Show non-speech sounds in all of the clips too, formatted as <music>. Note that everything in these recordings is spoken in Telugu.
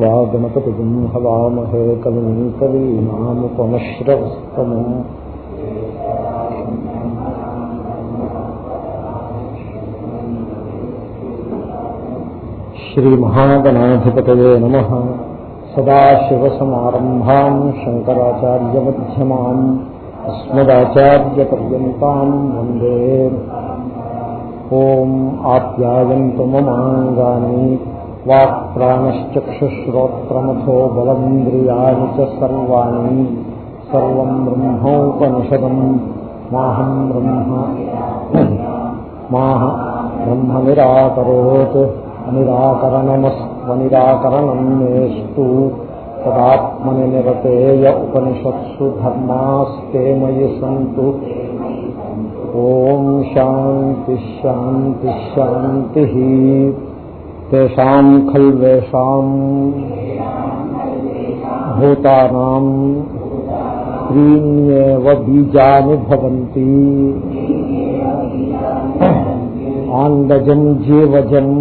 वा गणपतिम् हवामहे कविम् कवीनामुपमश्रवस्तमम् श्रीमहागणाधिपतये नमः सदाशिवसमारम्भाम् शङ्कराचार्यमध्यमाम् अस्मदाचार्यपर्यन्ताम् वन्दे ॐ आप्यायन्तु ममाङ्गानि వాక్ప్రాణశ్చక్షుశ్రోత్రమథో బలమింద్రియాణి చర్వాణి సర్వం బ్రహ్మోపనిషదం మాహం బ్రహ్మ మాహ బ్రహ్మ నిరాకరోత్ నిరాకరణమస్వనిరాకరణం మేస్తు తదాత్మని నిరతేయ ఉపనిషత్సు ధర్మాస్తే మయి సంతు ఓం శాంతి శాంతి శాంతి शान्तिः तेषाम् खल्वेषाम् भूतानाम् त्रीण्येव बीजानि भवन्ति आण्डजम् जीवजम्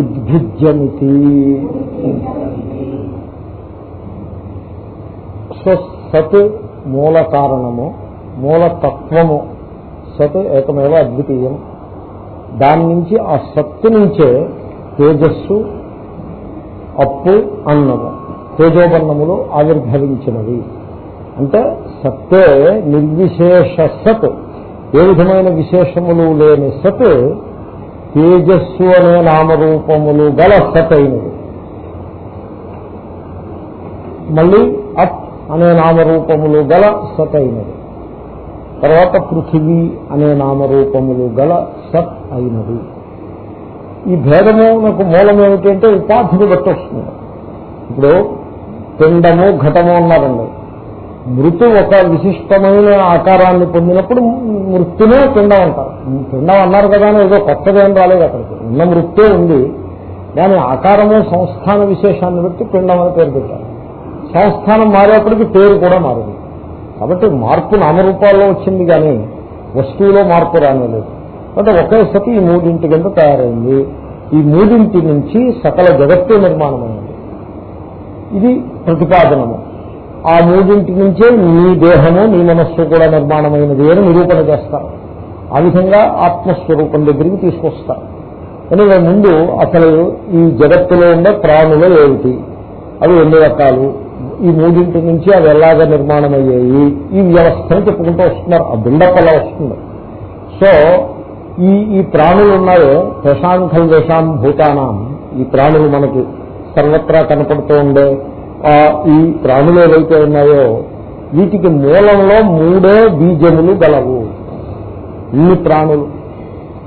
ఉద్భిజ్యమితి సో సత్ మూల కారణము మూలతత్వము సత్ ఏకమేవ అద్వితీయం దాని నుంచి ఆ సత్తు నుంచే తేజస్సు అప్పు అన్నము తేజోబన్నములు ఆవిర్భవించినవి. అంటే సత్తే నిర్విశేష సత్ ఏ విధమైన విశేషములు లేని సత్ తేజస్సు అనే నామరూపములు గల సత్ అయినది. మళ్ళీ అప్ అనే నామరూపములు గల సత్ అయినది. తర్వాత పృథివీ అనే నామరూపములు గల సత్ అయినది. ఈ భేదమునకు మూలం ఏమిటంటే ఉపాధిని బట్టి వస్తుంది. ఇప్పుడు పిండము ఘటము అన్నారండి. మృతు ఒక విశిష్టమైన ఆకారాన్ని పొందినప్పుడు మృత్యునే పిండం అంటారు. పిండం అన్నారు కదా అని ఏదో కొత్తగా ఏం రాలేదు అక్కడికి. ఉన్న మృత్యే ఉంది. దాని ఆకారము సంస్థాన విశేషాన్ని బట్టి పిండం అని పేరు పెట్టారు. సంస్థానం మారేప్పటికి పేరు కూడా మారింది. కాబట్టి మార్పు నామరూపాల్లో వచ్చింది కానీ వస్తువులో మార్పు రానిలేదు అంటే ఒకే ఈ మూడింటి కింద తయారైంది. ఈ మూడింటి నుంచి సకల జగత్తు నిర్మాణమైంది. ఇది ప్రతిపాదనము. ఆ మూడింటి నుంచే నీ దేహము నీ మనస్సు కూడా నిర్మాణమైనది అని నిరూపణ చేస్తారు. ఆ విధంగా ఆత్మస్వరూపం దగ్గరికి తీసుకొస్తారు. ఎనివే ముందు అసలు ఈ జగత్తులో ఉండే ప్రాణులు ఏమిటి? అవి ఎన్ని రకాలు? ఈ మూడింటి నుంచి అవి ఎలాగ నిర్మాణం అయ్యాయి ఈ వ్యవస్థను చెప్పుకుంటూ వస్తున్నారు. ఆ బిల్డప్ అలా వస్తుంది. సో ఈ ఈ ప్రాణులు ఉన్నాయో ప్రశాంఖల్ దేశాం భూతానాం. ఈ ప్రాణులు మనకి సర్వత్రా కనపడుతూ ఉండే ఈ ప్రాణులు ఏవైతే ఉన్నాయో వీటికి మూలంలో మూడే బీజములు గలవు. ఇన్ని ప్రాణులు.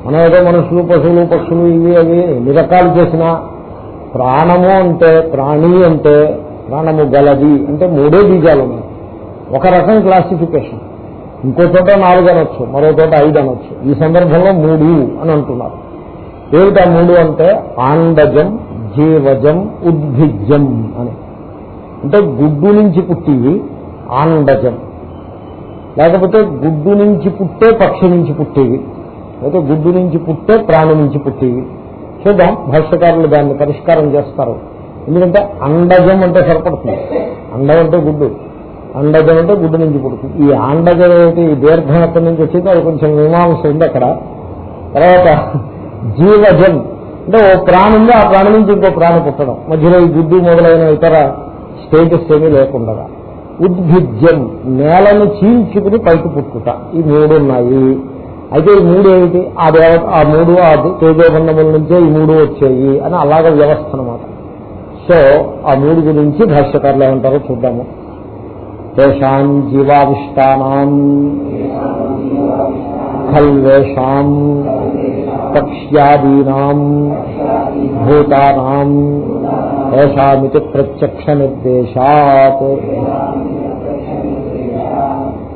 మనం ఏదో మనుషులు పశువులు పక్షులు ఇవి అవి ఎన్ని రకాలు చేసినా ప్రాణము అంటే ప్రాణి అంటే ప్రాణము గలది అంటే మూడే బీజాలు ఉన్నాయి ఒక రకం క్లాసిఫికేషన్. ఇంకో చోట నాలుగు అనొచ్చు మరో చోట ఐదు అనొచ్చు. ఈ సందర్భంలో మూడు అని అంటున్నారు. ఏమిటా మూడు అంటే? ఆండజం జీవజం ఉద్భిజం అని. అంటే గుడ్డు నుంచి పుట్టివి ఆండజం. లేకపోతే గుడ్డు నుంచి పుట్టే పక్షి నుంచి పుట్టేవి లేకపోతే గుడ్డు నుంచి పుట్టే ప్రాణి నుంచి పుట్టేవి చూద్దాం భాష్యకారులు దాన్ని పరిష్కారం చేస్తారు. ఎందుకంటే అండజం అంటే సరిపడుతుంది. అండం అంటే గుడ్డు. అండజం అంటే గుడ్డు నుంచి పుడుతుంది. ఈ అండజం ఏంటి ఈ దీర్ఘం ఎక్కడి నుంచి వచ్చిందో అది కొంచెం మీమాంస ఉంది అక్కడ. తర్వాత జీవజం. అంటే ఓ ప్రాణి ఉంది ఆ ప్రాణి నుంచి ఇంకో ప్రాణి పుట్టడం. మధ్యలో ఈ గుడ్డు మొదలైన ఇతర స్టేటస్ ఏమీ లేకుండా ఉద్భిజ్యం. నేలను చీల్చుకుని పైకి పుట్టుట. ఈ మూడు ఉన్నాయి. అయితే ఈ మూడు ఏమిటి? ఆ దేవత ఆ మూడు ఆ తేజోబంధముల నుంచే ఈ మూడు వచ్చాయి అని అలాగ వ్యవస్థ సో ఆ మూడు గురించి భాష్యకారులు ఏమంటారో చూద్దాము. తేషాం జీవావిష్టానాం ఖల్వేషాం పక్ష్యాదీనాం భూతానాం ఏషామితి ప్రత్యక్ష నిర్దేశాత్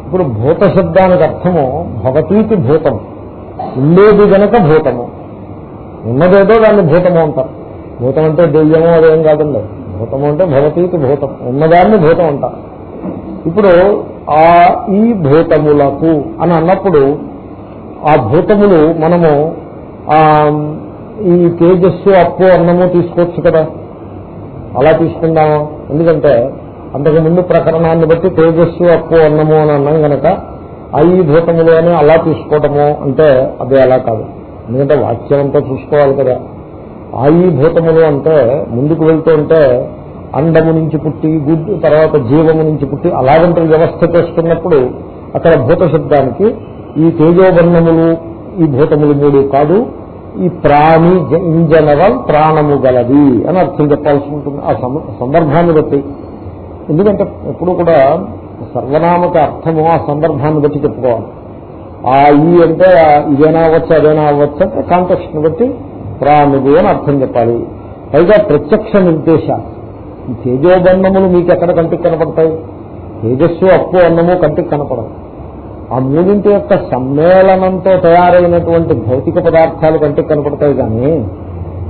ఇప్పుడు భూత శబ్దానికి అర్థము భవతీతి భూతం ఉండేది గనక భూతము. ఉన్నదేదో దాన్ని భూతము అంటారు. భూతం అంటే దెయ్యమో అదేం కాదండి. భూతము అంటే భవతీతి భూతం. ఉన్నదాన్ని భూతం అంటారు ఇప్పుడు ఆ ఈ భూతములకు అని అన్నప్పుడు ఆ భూతములు మనము ఈ తేజస్సు అప్పు అన్నము తీసుకోవచ్చు కదా. అలా తీసుకుందాము? ఎందుకంటే అంతకు ముందు ప్రకరణాన్ని బట్టి తేజస్సు అప్పు అన్నము అని అన్నాం కనుక ఈ భూతములు అని అలా తీసుకోవటము అంటే అది అలా కాదు. ఎందుకంటే వాక్యం అంతా చూసుకోవాలి కదా. ఆయుభూతములు అంటే ముందుకు వెళ్తూ ఉంటే అండము నుంచి పుట్టి గుడ్డు తర్వాత జీవము నుంచి పుట్టి అలాగంటే వ్యవస్థ చేస్తున్నప్పుడు అక్కడ భూత శబ్దానికి ఈ తేజోబర్ణములు ఈ భూతములు మూడు కాదు ఈ ప్రాణి ఇన్ జనరల్ ప్రాణము గలది అని అర్థం చెప్పాల్సి ఉంటుంది. ఆ సందర్భాన్ని బట్టి. ఎందుకంటే ఎప్పుడు కూడా సర్వనామక అర్థము ఆ సందర్భాన్ని బట్టి చెప్పుకోవాలి. ఆ ఈ అంటే ఇదేనా అవ్వచ్చు అదేనా అవ్వచ్చు అంటే కాంటెక్స్ట్ బట్టి ప్రాణుడు అని అర్థం చెప్పాలి. పైగా ప్రత్యక్ష నిర్దేశ. తేజోబన్నములు మీకు ఎక్కడ కంటికి కనపడతాయి? తేజస్సు అప్పు అన్నము కంటికి కనపడవు. ఆ మూడింటి యొక్క సమ్మేళనంతో తయారైనటువంటి భౌతిక పదార్థాలు కంటికి కనపడతాయి కానీ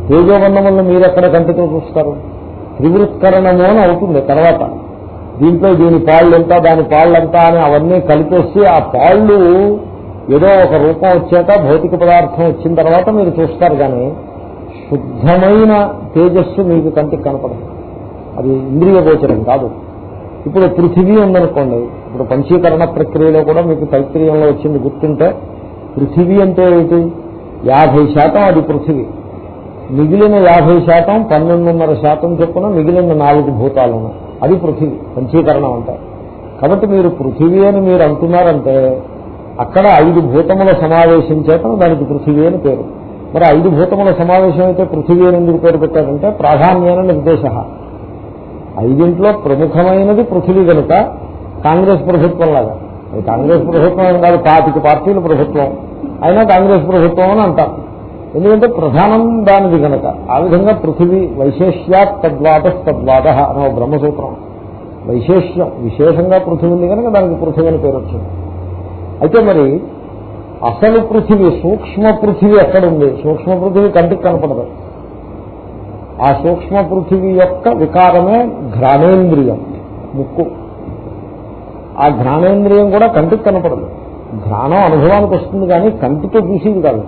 తేజోబన్నములను మీరు ఎక్కడ కంటితో చూస్తారు? త్రివృత్కరణము అని అవుతుంది తర్వాత. దీంట్లో దీని పాళ్ళు ఎంత దాని పాళ్ళంతా అని అవన్నీ కలిపేసి ఆ పాళ్ళు ఏదో ఒక రూపం వచ్చాక భౌతిక పదార్థం వచ్చిన తర్వాత మీరు చూస్తారు కానీ శుద్ధమైన తేజస్సు మీకు కంటికి కనపడదు. అది ఇంద్రియ గోచరం కాదు. ఇప్పుడు పృథివీ ఉందనుకోండి ఇప్పుడు పంచీకరణ ప్రక్రియలో కూడా మీకు తైత్రీయంలో వచ్చింది గుర్తుంటే పృథివీ అంటే ఏంటి యాభై శాతం అది పృథివీ. మిగిలిన యాభై శాతం పన్నెండున్నర శాతం చొప్పున మిగిలిన నాలుగు భూతాలు అది పృథివీ పంచీకరణం అంటారు. కాబట్టి మీరు పృథివీ అని మీరు అంటున్నారంటే అక్కడ ఐదు భూతముల సమావేశం చేత దానికి పృథివీ అని పేరు. మరి ఐదు భూతముల సమావేశం అయితే పృథివీ అని ఎందుకు పేరు పెట్టారంటే ప్రాధాన్యమైన నిర్దేశ. ఐదింట్లో ప్రముఖమైనది పృథివీ కనుక కాంగ్రెస్ ప్రభుత్వం లాగా. అది కాంగ్రెస్ ప్రభుత్వం కాదు పాతిక పార్టీల ప్రభుత్వం. అయినా కాంగ్రెస్ ప్రభుత్వం అని అంటారు ఎందుకంటే ప్రధానం దానిది కనుక. ఆ విధంగా పృథివీ వైశేష్యాత్ తద్వాద తద్వాద అనే బ్రహ్మసూత్రం. వైశేష్యం విశేషంగా పృథివీ ఉంది కనుక దానికి పృథివీ అని పేరు వచ్చింది. అయితే మరి అసలు పృథివీ సూక్ష్మ పృథివీ ఎక్కడుంది? సూక్ష్మ పృథివీ కంటికి కనపడదు. ఆ సూక్ష్మ పృథివీ యొక్క వికారమే ఘ్రాణేంద్రియం ముక్కు. ఆ ఘ్రాణేంద్రియం కూడా కంటికి కనపడదు. ఘ్రాణం అనుభవానికి వస్తుంది కానీ కంటితో చూసేది కాదు.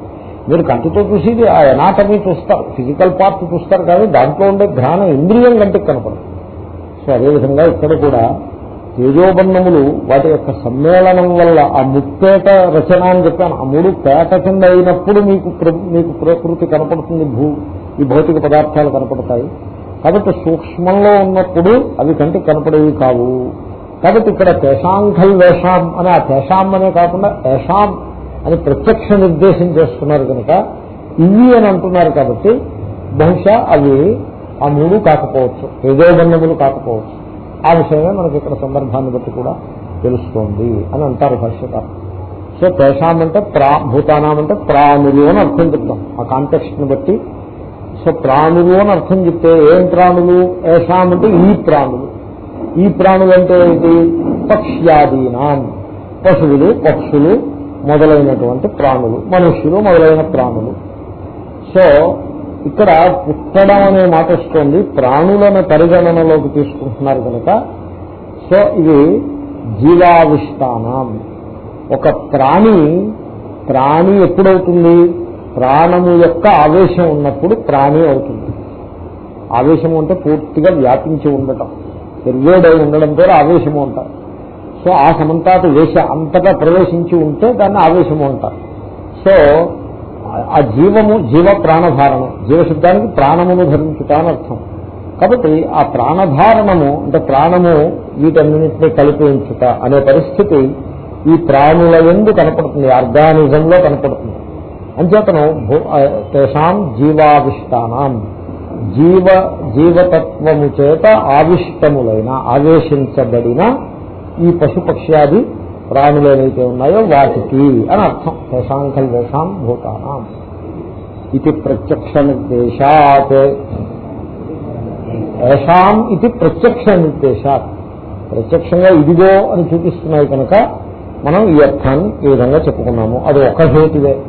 మీరు కంటితో చూసేది ఆ ఎనాటమీ చూస్తారు ఫిజికల్ పార్ట్ చూస్తారు కానీ దాంట్లో ఉండే ఘ్రాణ ఇంద్రియం కంటికి కనపడదు. సో అదేవిధంగా ఇక్కడ కూడా తేజోబన్నములు వాటి యొక్క సమ్మేళనం వల్ల ఆ ముప్పేట రచన అని చెప్పాను. ఆ మూడు పేట కింద అయినప్పుడు మీకు ప్ర- మీకు ప్రకృతి కనపడుతుంది భూ ఈ భౌతిక పదార్థాలు కనపడతాయి. కాబట్టి సూక్ష్మంలో ఉన్నప్పుడు అవి కంటికి కనపడేవి కావు. కాబట్టి ఇక్కడ తేషాంఖల్ వేషాం అని ఆ తేషాం అనే కాకుండా ఏషాం అని ప్రత్యక్ష నిర్దేశం చేస్తున్నారు కనుక ఇవి అని అంటున్నారు కాబట్టి బహుశా అవి ఆ మూడు కాకపోవచ్చు తేజోబన్నములు కాకపోవచ్చు. ఆ విషయమే మనకి ఇక్కడ సందర్భాన్ని బట్టి కూడా తెలుస్తోంది అని అంటారు భాష్యకారు. సో తేషాం అంటే ప్రా భూతానాం అంటే ప్రాణులు అని అర్థం చెప్తాం. ఆ కాంటెక్స్ట్ని బట్టి. సో ప్రాణులు అని అర్థం చెప్తే ఏం ప్రాణులు? ఏషాం అంటే ఈ ప్రాణులు. ఈ ప్రాణులు అంటే ఏంటి? పక్ష్యాదీనాం పశువులు పక్షులు మొదలైనటువంటి ప్రాణులు మనుష్యులు మొదలైన ప్రాణులు. సో ఇక్కడ పుట్టడం అనే మాట వస్తుంది. ప్రాణులను పరిగణనలోకి తీసుకుంటున్నారు కనుక. సో ఇది జీవావిష్టానం. ఒక ప్రాణి ప్రాణి ఎప్పుడవుతుంది? ప్రాణము యొక్క ఆవేశం ఉన్నప్పుడు ప్రాణి అవుతుంది. ఆవేశం అంటే పూర్తిగా వ్యాపించి ఉండటం. పెరిగేడై ఉండడంతో ఆవేశము అంటారు. సో ఆ సమంతాత వేష అంతగా ప్రవేశించి ఉంటే దాన్ని ఆవేశము అంటారు. సో ఆ జీవము జీవ ప్రాణధారణం జీవశబ్దానికి ప్రాణమును ధరించుట అని అర్థం. కాబట్టి ఆ ప్రాణధారణము అంటే ప్రాణము వీటన్నింటినీ కలిపి ఉంచుట అనే పరిస్థితి ఈ ప్రాణుల ఎందు కనపడుతుంది ఆర్గానిజంలో కనపడుతుంది. అంచేతను భూ- తేషాం జీవావిష్టానం. జీవ జీవతత్వము చేత ఆవిష్టములైన ఆవేశించబడిన ఈ పశుపక్ష్యాది ప్రాణులు ఏవైతే ఉన్నాయో వాటికి అని అర్థం. తేషాం కల్వేషాం భూతానాం. ఇది ప్రత్యక్ష నిర్దేశాత్ ఏషాం ఇది ప్రత్యక్ష నిర్దేశాత్ ప్రత్యక్షంగా ఇదిగో అని చూపిస్తున్నాయి కనుక మనం ఈ అర్థాన్ని ఈ విధంగా చెప్పుకున్నాము. అది ఒక హేతువే.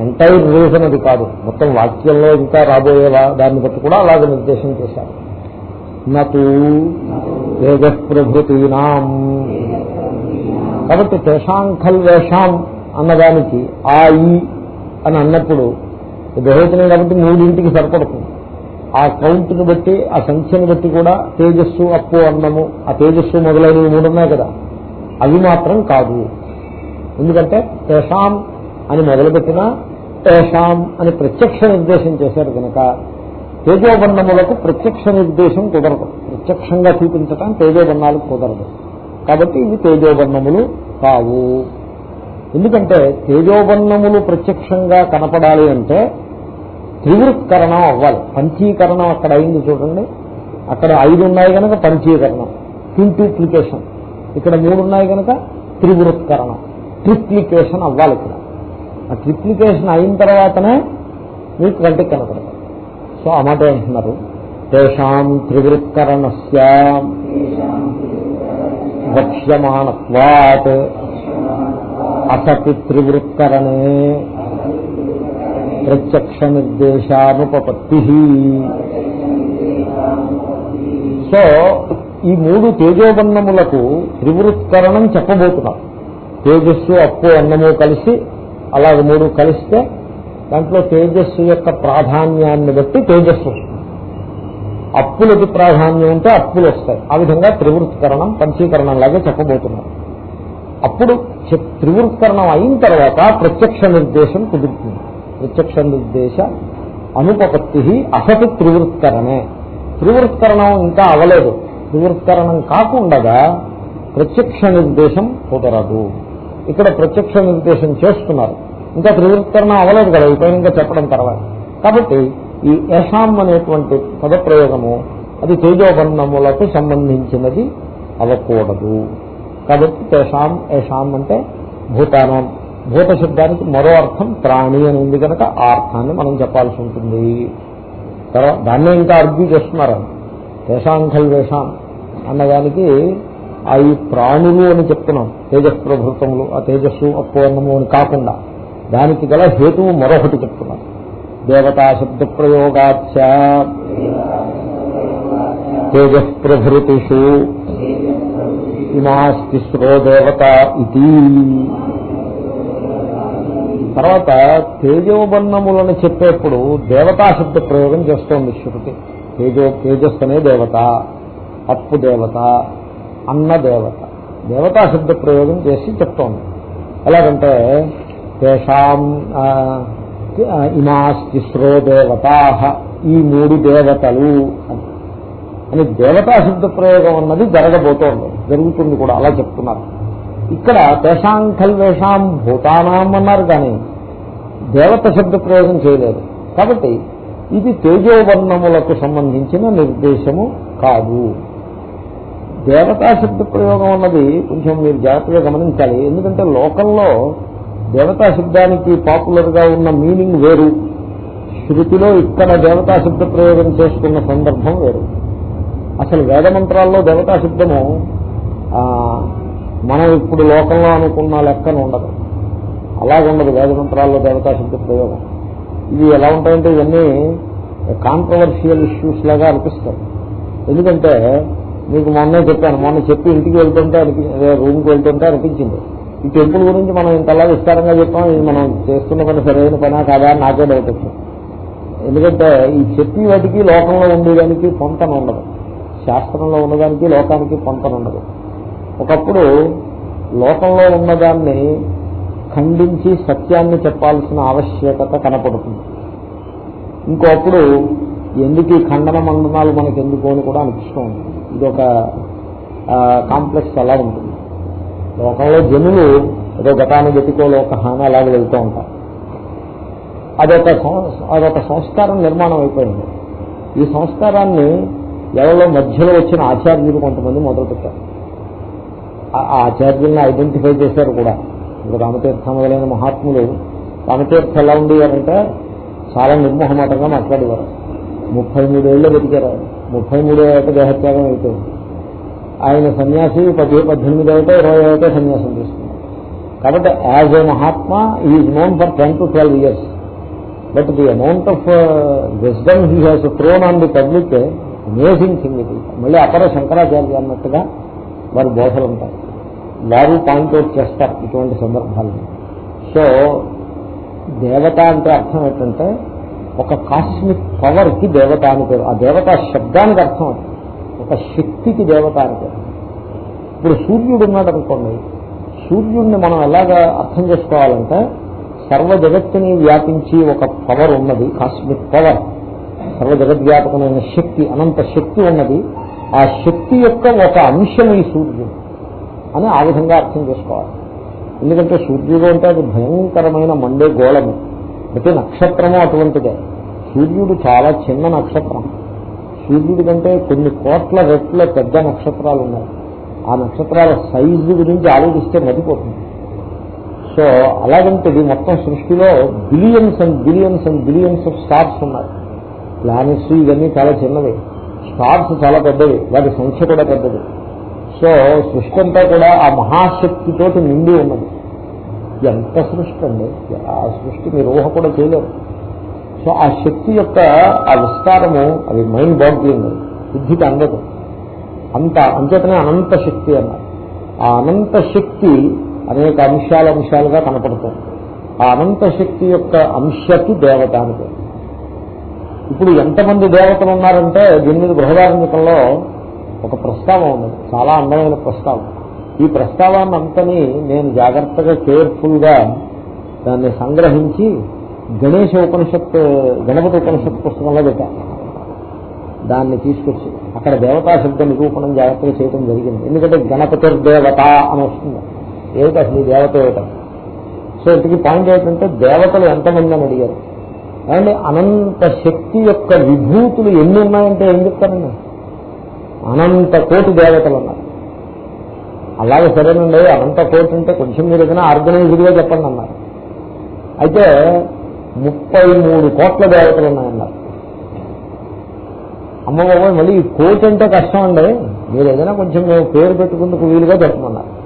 ఎంటైర్ రీజన్ అది కాదు. మొత్తం వాక్యంలో ఇంకా రాబోయే దాన్ని బట్టి కూడా అలాగే నిర్దేశం చేశారు. నటు వేద ప్రభృతీనాం కాబట్టి తేషాం ఖల్ వేషాం అన్నదానికి ఆ ఈ అని అన్నప్పుడు బహువచనం కాబట్టి మూడింటికి సరిపడుతుంది. ఆ కౌంట్ని బట్టి ఆ సంఖ్యను బట్టి కూడా తేజస్సు అప్పు అన్నము ఆ తేజస్సు మొదలైనవి మూడున్నాయి కదా. అవి మాత్రం కాదు. ఎందుకంటే తేషాం అని మొదలుపెట్టినా తేషాం అని ప్రత్యక్ష నిర్దేశం చేశారు కనుక తేజోబన్నములకు ప్రత్యక్ష నిర్దేశం కుదరదు. ప్రత్యక్షంగా చూపించటం తేజోబన్నాలకు కుదరదు. కాబట్టి ఇవి తేజోబన్నములు కావు. ఎందుకంటే తేజోబన్నములు ప్రత్యక్షంగా కనపడాలి అంటే త్రివృత్కరణం అవ్వాలి. పంచీకరణం అక్కడ అయింది చూడండి. అక్కడ ఐదు ఉన్నాయి కనుక పంచీకరణం. క్వింటిప్లికేషన్ ఇక్కడ మూడు ఉన్నాయి కనుక త్రివృత్కరణం. ట్రిప్లికేషన్ అవ్వాలి ఇక్కడ. ఆ ట్రిప్లికేషన్ అయిన తర్వాతనే మీకు కంటికి కనపడదు సో ఆ మాట అంటున్నారు తేషాం త్రివృత్కరణస్య. వక్ష్యమాణత్వాత్ అసతి త్రివృత్కరణే ప్రత్యక్ష నిర్దేశానుపపత్తి సో ఈ మూడు తేజోబన్నములకు త్రివృత్కరణం చెప్పబోతున్నాం. తేజస్సు అప్పు అన్నము కలిసి అలాగే మూడు కలిస్తే దాంట్లో తేజస్సు యొక్క ప్రాధాన్యాన్ని బట్టి తేజస్సు వస్తుంది. అప్పులకి ప్రాధాన్యం ఉంటే అప్పులు వస్తాయి. ఆ విధంగా త్రివృత్కరణం పంచీకరణం లాగా చెప్పబోతున్నారు. అప్పుడు త్రివృత్కరణం అయిన తర్వాత ప్రత్యక్ష నిర్దేశం కుదురుతుంది. ప్రత్యక్ష నిర్దేశ అనుపపత్తి అసతు త్రివృత్కరణే. త్రివృత్కరణం ఇంకా అవలేదు. త్రివృత్కరణం కాకుండా ప్రత్యక్ష నిర్దేశం కుదరదు. ఇక్కడ ప్రత్యక్ష నిర్దేశం చేస్తున్నారు. ఇంకా త్రివృత్కరణం అవలేదు కదా ఈ పైన ఇంకా చెప్పడం తర్వాత. కాబట్టి ఈ యశాం అనేటువంటి పదప్రయోగము అది తేజోబన్నములకు సంబంధించినది అవ్వకూడదు. కాబట్టి తేషాం యశాం అంటే భూతానం. భూత శబ్దానికి మరో అర్థం ప్రాణి అని ఉంది కనుక ఆ అర్థాన్ని మనం చెప్పాల్సి ఉంటుంది. తర్వాత దాన్నే ఇంకా అర్జీ చేస్తున్నారు. తేషాం ఖల్వేషాం అన్నదానికి ఆ ఈ ప్రాణులు అని చెప్తున్నాం. తేజస్ ప్రభుత్వములు ఆ తేజస్సు అప్పన్నము అని కాకుండా దానికి గల హేతువు మరొకటి చెప్తున్నారు దేవతా శబ్ద ప్రయోగాచ తేజస్ప్రభృతిషు ఇమాస్తిస్రో దేవత ఇది తర్వాత తేజోబన్నములను చెప్పేప్పుడు దేవతా శబ్ద ప్రయోగం చేస్తోంది శృతి. తేజో తేజస్సు అనే దేవత అప్పు దేవత అన్న దేవత. దేవతా శబ్ద ప్రయోగం చేసి చెప్తోంది. ఎలాగంటే తేషాం ఆ, ఇమాస్తిస్రో దేవతా ఈ మూడు దేవతలు అని. అని దేవతా శబ్ద ప్రయోగం అన్నది జరగబోతోంది. జరుగుతుంది కూడా అలా చెప్తున్నారు. ఇక్కడ తేషాం ఖల్వేషాం భూతానాం అన్నారు కానీ దేవత శబ్ద ప్రయోగం చేయలేదు. కాబట్టి ఇది తేజోవర్ణములకు సంబంధించిన నిర్దేశము కాదు. దేవతా శబ్ద ప్రయోగం అన్నది కొంచెం మీరు జాగ్రత్తగా గమనించాలి. ఎందుకంటే లోకంలో దేవతా శబ్దానికి పాపులర్గా ఉన్న మీనింగ్ వేరు. శృతిలో ఇక్కడ దేవతా శబ్ద ప్రయోగం చేసుకున్న సందర్భం వేరు. అసలు వేదమంత్రాల్లో దేవతా శబ్దము మనం ఇప్పుడు లోకంలో అనుకున్న లెక్కను ఉండదు. అలాగుండదు వేదమంత్రాల్లో దేవతా శబ్ద ప్రయోగం. ఇవి ఎలా ఉంటాయంటే ఇవన్నీ కాంట్రవర్షియల్ ఇష్యూస్ లాగా అనిపిస్తాయి. ఎందుకంటే మీకు మొన్నే చెప్పాను మొన్న చెప్పి ఇంటికి వెళ్తుంటే అనిపి రూమ్కి వెళ్తుంటే అనిపించింది. ఈ టెంపుల్ గురించి మనం ఇంతలా విస్తారంగా చెప్పాం ఇది మనం చేస్తున్న పని సరైన పనా కాదా నాకే డౌట్ వచ్చింది. ఎందుకంటే ఈ చెప్పి వాటికి లోకంలో ఉండేదానికి పొంతన ఉండదు. శాస్త్రంలో ఉన్నదానికి లోకానికి పొంతన ఉండదు. ఒకప్పుడు లోకంలో ఉన్నదాన్ని ఖండించి సత్యాన్ని చెప్పాల్సిన ఆవశ్యకత కనపడుతుంది. ఇంకోప్పుడు ఎందుకు ఈ ఖండన మండనాలు మనకి ఎందుకు అని కూడా అనిపిస్తూ ఉంటుంది. ఇది ఒక కాంప్లెక్స్ అలా ఉంటుంది. లోకంలో జనులు ఏదో గతాన్ని గతికో లోక హాని అలాగే వెళ్తూ ఉంటారు. అదొక అదొక సంస్కారం నిర్మాణం అయిపోయింది. ఈ సంస్కారాన్ని ఎవరో మధ్యలో వచ్చిన ఆచార్యులు కొంతమంది మొదలుపెట్టారు. ఆ- ఆ ఆచార్యుల్ని ఐడెంటిఫై చేశారు కూడా. ఇప్పుడు రామతీర్థ మొదలైన మహాత్ములు రామతీర్థ ఎలా ఉండేవారంటే చాలా నిర్మోహమాటంగా మాట్లాడేవారు. ముప్పై మూడేళ్ళు బతికారు. ముప్పై మూడేళ్ళ దేహత్యాగం అయిపోయింది. ఆయన సన్యాసి పది పద్దెనిమిది అయితే ఇరవై అయితే సన్యాసం తీసుకున్నారు కాబట్టి as a mahatma is known for ten to twelve years but the amount of wisdom he has thrown on the public amazing thing ఇది మళ్ళీ అపర శంకరాచార్య అన్నట్టుగా వారి బోధలు ఉంటాయి వారు పాయింట్అవుట్ చేస్తారు ఇటువంటి సందర్భాలను. సో దేవత అంటే అర్థం ఏంటంటే ఒక కాస్మిక్ పవర్కి దేవత అని పేరు. ఆ దేవత శబ్దానికి అర్థం అది. ఒక శక్తికి దేవత అని ఇప్పుడు సూర్యుడు ఉన్నాడు అనుకోండి సూర్యుడిని మనం ఎలాగా అర్థం చేసుకోవాలంటే సర్వ జగత్తుని వ్యాపించి ఒక పవర్ ఉన్నది కాస్మిక్ పవర్ సర్వ జగద్వ్యాపకమైన శక్తి అనంత శక్తి ఉన్నది. ఆ శక్తి యొక్క ఒక అంశం ఈ సూర్యుడు అని ఆ విధంగా అర్థం చేసుకోవాలి. ఎందుకంటే సూర్యుడు అంటే అది భయంకరమైన మండే గోళము. ప్రతి నక్షత్రము అటువంటిదే. సూర్యుడు చాలా చిన్న నక్షత్రం. సూర్యుడి కంటే కొన్ని కోట్ల రెట్ల పెద్ద నక్షత్రాలు ఉన్నాయి. ఆ నక్షత్రాల సైజు గురించి ఆలోచిస్తే మతిపోతుంది. సో అలాగంటది మొత్తం సృష్టిలో billions and billions and billions of stars ఉన్నాయి. ప్లానెట్స్ ఇవన్నీ చాలా చిన్నవి. స్టార్స్ చాలా పెద్దవి. వాటి సంఖ్య కూడా పెద్దది. సో సృష్టి అంతా కూడా ఆ మహాశక్తితోటి నిండి ఉన్నది. ఎంత సృష్టి అండి? ఆ సృష్టి మీరు ఊహ కూడా చేయలేరు సో ఆ శక్తి యొక్క ఆ విస్తారము అది మైండ్ బాగ్లింగ్ బుద్ధికి అందదు. అంత అంచేతనే అనంత శక్తి అన్నారు. ఆ అనంత శక్తి అనేక అంశాల అంశాలుగా కనపడుతుంది ఆ అనంత శక్తి యొక్క అంశకి దేవత అని ఇప్పుడు ఎంతమంది దేవతలు ఉన్నారంటే దీని మీద బృహదారంకంలో ఒక ప్రస్తావం ఉన్నది. చాలా అందమైన ప్రస్తావం. ఈ ప్రస్తావాన్ని అంతని నేను జాగ్రత్తగా కేర్ఫుల్గా దాన్ని సంగ్రహించి గణేష ఉపనిషత్ గణపతి ఉపనిషత్ పుస్తకంలో పెట్టాను దాన్ని తీసుకొచ్చి అక్కడ దేవతా శబ్ద నిరూపణం జాగ్రత్తగా చేయడం జరిగింది. ఎందుకంటే గణపతిర్దేవత అని వస్తుంది. ఏమిటి అసలు దేవత ఏమిట? సో ఇంటికి పాయింట్ ఏంటంటే దేవతలు ఎంతమంది అని అడిగారు. అండ్ అనంత శక్తి యొక్క విభూతులు ఎన్ని ఉన్నాయంటే ఏం చెప్తారండి? అనంత కోటి దేవతలు ఉన్నారు. అలాగే సరేనండి అనంత కోటి అంటే కొంచెం మీరు ఏదైనా ఆర్గనైజ్డ్గా చెప్పండి అన్నారు. అయితే ముప్పై మూడు కోట్ల దేవతలు ఉన్నాయన్నారు. అమ్మ బాబాయ్ మళ్ళీ ఈ కోటి అంటే కష్టం అండి. మీరు ఏదైనా కొంచెం మేము పేరు పెట్టుకుందుకు వీలుగా చెప్పమన్నారు.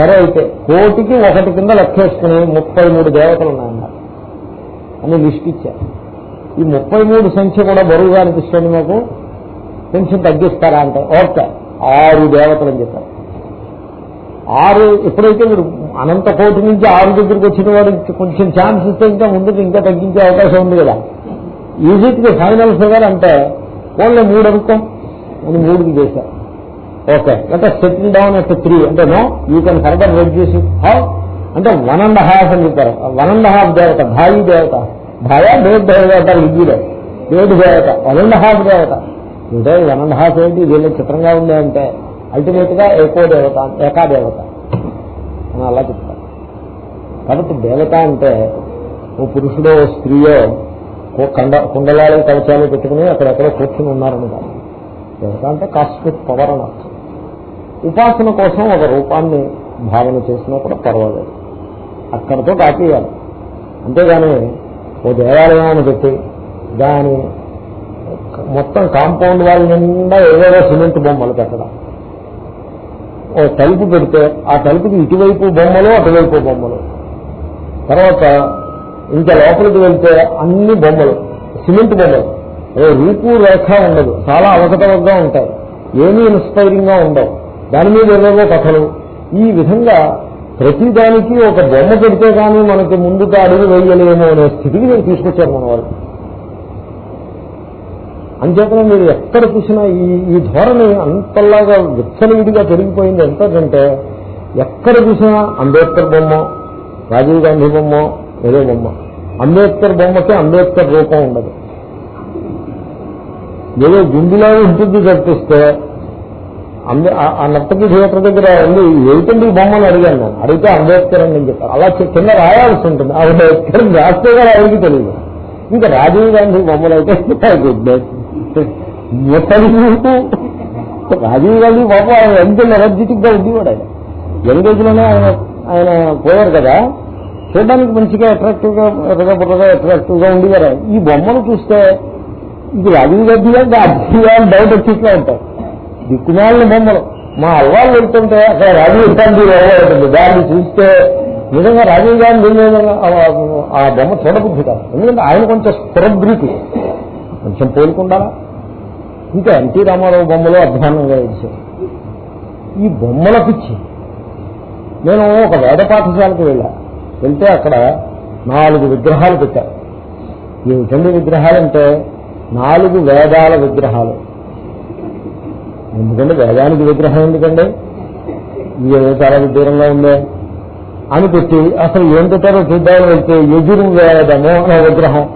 సరే అయితే కోటికి ఒకటి కింద లెక్కేసుకుని ముప్పై మూడు దేవతలు ఉన్నాయన్నారు. అని లిస్ట్ ఇచ్చారు. ఈ ముప్పై మూడు సంఖ్య కూడా బరువుగా అనిపిస్తుంది మాకు. కొంచెం తగ్గిస్తారా అంటే ఓకే ఆరు దేవతలు అని చెప్పారు. ఆరు ఎప్పుడైతే మీరు అనంత కోటి నుంచి ఆరు దగ్గరికి వచ్చిన వాడికి కొంచెం ఛాన్స్ ఇస్తే ఇంకా ముందుకు ఇంకా తగ్గించే అవకాశం ఉంది కదా. ఈజిప్ట్ ఫైనల్ ఫిగర్ అంటే ఓన్లీ మూడు అనుకో. అని మూడుకి చేశారు ఓకే అంటే సెటిల్ డౌన్ అట్ త్రీ అంటే no you can further reduce how అంటే వన్ అండ్ హాఫ్ అని చెప్పారు. వన్ అండ్ హాఫ్ దేవత భాయి దేవత. భాయా డేట్ దేవత అంటారు డేట్ దేవత వన్ అండ్ హాఫ్ దేవత. అంటే వన్ అండ్ హాఫ్ ఏంటి? దీనిలో చిత్రంగా ఉంది అంటే అల్టిమేట్గా ఏకో దేవత ఏకా దేవత అని అలా చెప్తారు. కాబట్టి దేవత అంటే ఓ పురుషుడో ఓ స్త్రీయో ఓ కండ కుండలాలు కవచాలు పెట్టుకుని అక్కడెక్కడో కూర్చుని ఉన్నారని కాదు దేవత అంటే కాస్మిక్ పవర్ అని అర్థం. ఉపాసన కోసం ఒక రూపాన్ని భావన చేసినా కూడా పర్వాలేదు. అక్కడితో కాపేయాలి. అంతేగాని ఓ దేవాలయాన్ని పెట్టి దాని మొత్తం కాంపౌండ్ వాళ్ళ నిండా ఏవేవో సిమెంట్ బొమ్మలు పెట్టడం. ఓ తలుపు పెడితే ఆ తలుపుకి ఇటువైపు బొమ్మలు అటువైపు బొమ్మలు. తర్వాత ఇంకా లోపలికి వెళ్తే అన్ని బొమ్మలు సిమెంట్ బొమ్మలు. ఏ రూపు రేఖ ఉండదు. చాలా అవకతవకగా ఉంటాయి. ఏమీ ఇన్స్పైరింగ్గా ఉండవు. దాని మీద ఏవేవో కథలు. ఈ విధంగా ప్రతి దానికి ఒక బొమ్మ పెడితే కానీ మనకి ముందుకు అడుగు వేయలేము అనే స్థితికి నేను తీసుకొచ్చాను మన వాళ్ళు అంచేతనే మీరు ఎక్కడ చూసినా ఈ ఈ ధోరణి అంతలాగా విచ్చలవిడిగా పెరిగిపోయింది ఎంతంటే ఎక్కడ చూసినా అంబేద్కర్ బొమ్మ రాజీవ్ గాంధీ బొమ్మ ఏదో బొమ్మ. అంబేద్కర్ బొమ్మకి అంబేద్కర్ రూపం ఉండదు. ఏదో గుండిలో ఉంటుంది తప్పిస్తే అంబే ఆ నర్తకి థియేటర్ దగ్గర ఉంది ఏమిటండి ఈ బొమ్మను అడిగాను నేను. అడిగితే అంబేద్కర్ అని నేను చెప్పాను. అలా కింద రాయాల్సి ఉంటుంది. అంబేద్కర్ రాస్తే కూడా అడిగి తెలియదు. ఇంకా రాజీవ్ గాంధీ బొమ్మలు అయితే <laughs> గుడ్నెస్ ముసలి రాజీవ్ గాంధీ బాబు ఆయన ఎంత ఎనర్జెటిక్గా ఉండేవాడు ఆయన. యంగ్ ఏజ్లోనే ఆయన ఆయన పోయారు కదా. చూడడానికి మంచిగా అట్రాక్టివ్గా ఎర్రగా బుర్రగా అట్రాక్టివ్గా ఉండేవారు ఈ బొమ్మను చూస్తే ఇది రాజీవ్ గాంధీ గాంధీగా అని డౌట్ వచ్చేట్లా ఉంటాయి దిక్కుమాలిన బొమ్మలు. మా అల్వాళ్ళు వెళ్తుంటే అక్కడ రాజీవ్ గాంధీ బొమ్మ ఉంటుంది. దాన్ని చూస్తే నిజంగా రాజీవ్ గాంధీ ఆ- ఆ బొమ్మ చూడబుద్ధి కాదు. ఎందుకంటే ఆయన కొంచెం స్థిరబ్రీతి కొంచెం పోలుకుండాలా ఇంకా ఎన్టీ రామారావు బొమ్మలు అధ్వానంగా ఇచ్చారు ఈ బొమ్మల పిచ్చి. నేను ఒక వేద పాఠశాలకు వెళ్ళా. వెళ్తే అక్కడ నాలుగు విగ్రహాలు పెట్టారు. ఏమిటండి విగ్రహాలు అంటే నాలుగు వేదాల విగ్రహాలు. ఎందుకంటే వేదానికి విగ్రహం ఎందుకండి? ఇది చాలా విదూరంగా ఉందే అని పెట్టి అసలు ఏం పెట్టారో చూద్దామని వెళ్తే యజుర్వేదము అనే విగ్రహం.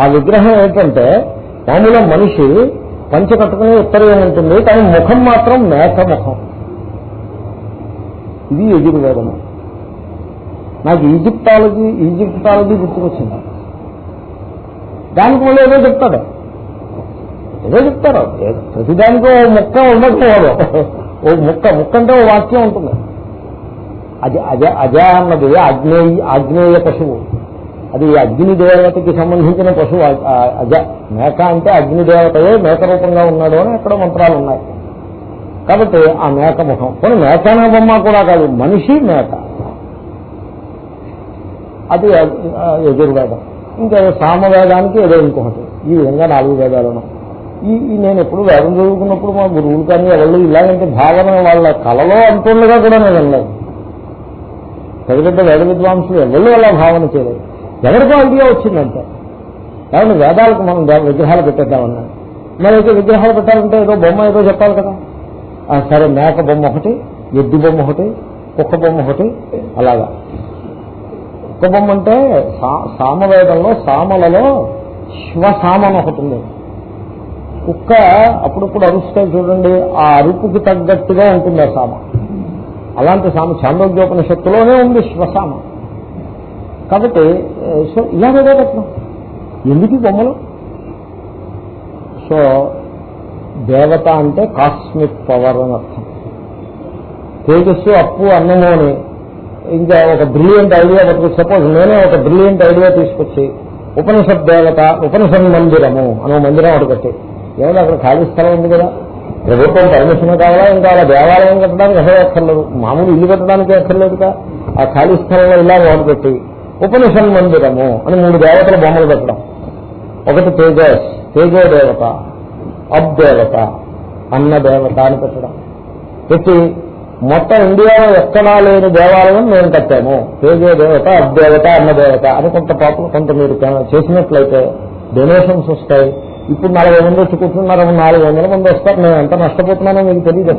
ఆ విగ్రహం ఏంటంటే మామూలుగా మనిషి పంచ కట్టుకుని ఉత్తరం ఉంటుంది కానీ ముఖం మాత్రం మేక ముఖం ఇది యజుర్వేదము నాకు ఈజిప్టాలజీ ఈజిప్టాలజీ గుర్తుకొచ్చింది. దానికి మళ్ళీ ఏదో చెప్తాడు. ఏదో చెప్తారు. ప్రతిదానికి ఓ ముక్క ఉండకపోవడం ఓ ముక్క ముక్క అంటే ఓ వాక్యం ఉంటుంది. అది అజ అజ అన్నది అగ్నేయ ఆగ్నేయ పశువు. అది అగ్ని దేవతకి సంబంధించిన పశువు అజ మేక అంటే అగ్ని దేవతయే మేక రూపంగా ఉన్నాడు అని ఎక్కడో మంత్రాలు ఉన్నాయి. కాబట్టి ఆ మేక ముఖం కొన్ని మేకన బొమ్మ కూడా కాదు మనిషి మేక. అది యజుర్వేదం. ఇంకా సామవేదానికి ఏదో ఇంకొకటి. ఈ విధంగా నాలుగు వేదాలను ఈ నేను ఎప్పుడు వేదం చదువుకున్నప్పుడు మా గురువులు కానీ ఎవరు ఇలాగంటే భావన వాళ్ళ కళలో అంటుండగా కూడా నేను వెళ్ళలేదు పెద్ద పెద్ద వేద విద్వాంసులు ఎవరు అలా భావన చేయలేదు. ఎవరికో ఐడియా వచ్చిందంటే. కాబట్టి వేదాలకు మనం విగ్రహాలు పెట్టేద్దామన్నా. మరి అయితే విగ్రహాలు పెట్టాలంటే ఏదో బొమ్మ ఏదో చెప్పాలి కదా. సరే మేక బొమ్మ ఒకటి ఎద్దు బొమ్మ ఒకటి కుక్క బొమ్మ ఒకటి అలాగా. కుక్క బొమ్మ అంటే సామవేదంలో సామలలో శ్వసామం ఒకటి ఉంది. కుక్క అప్పుడప్పుడు అరుస్తాయి చూడండి ఆ అరుపుకి తగ్గట్టుగా ఉంటుంది ఆ సామ. అలాంటి సామ చాంద్రోగ్యోపనిషత్తులోనే ఉంది శ్వసామ. కాబట్టి సో ఇలాగేదో రత్నం ఎందుకు బొమ్మలు? సో దేవత అంటే కాస్మిక్ పవర్ అని అర్థం. తేజస్సు అప్పు అన్నము అని. ఇంకా ఒక బ్రిలియంట్ ఐడియా పట్టుకు సపోజ్ నేనే ఒక బ్రిలియంట్ ఐడియా తీసుకొచ్చి ఉపనిషత్ దేవత ఉపనిషత్ మందిరము అని మందిరం ఒకటి ఏమైనా అక్కడ ఖాళీ స్థలం ఉంది కదా? ప్రభుత్వం పర్మిషన్ కావాలా? ఇంకా అలా దేవాలయం కట్టడానికి అసలు అక్కర్లేదు. మామూలు ఇల్లు కట్టడానికి అక్కర్లేదుగా. ఆ ఖాళీ స్థలంలో ఇలా ఓటు పెట్టి ఉపనిషన్ మందిరము అని మూడు దేవతల బొమ్మలు పెట్టడం. ఒకటి తేజస్ తేజో దేవత అబ్దేవత అన్న దేవత అని పెట్టడం. పెట్టి మొత్తం ఇండియాలో ఎక్కడా లేని దేవాలయం మేము కట్టాము. తేజో దేవత అబ్దేవత అన్న దేవత అని కొంత పాపం కొంత మీరు చేసినట్లయితే డొనేషన్స్ వస్తాయి. ఇప్పుడు నలభై మంది వచ్చి కూర్చున్నారు నాలుగు వందల మంది వస్తారు. నేను ఎంత నష్టపోతున్నానో మీకు తెలియదు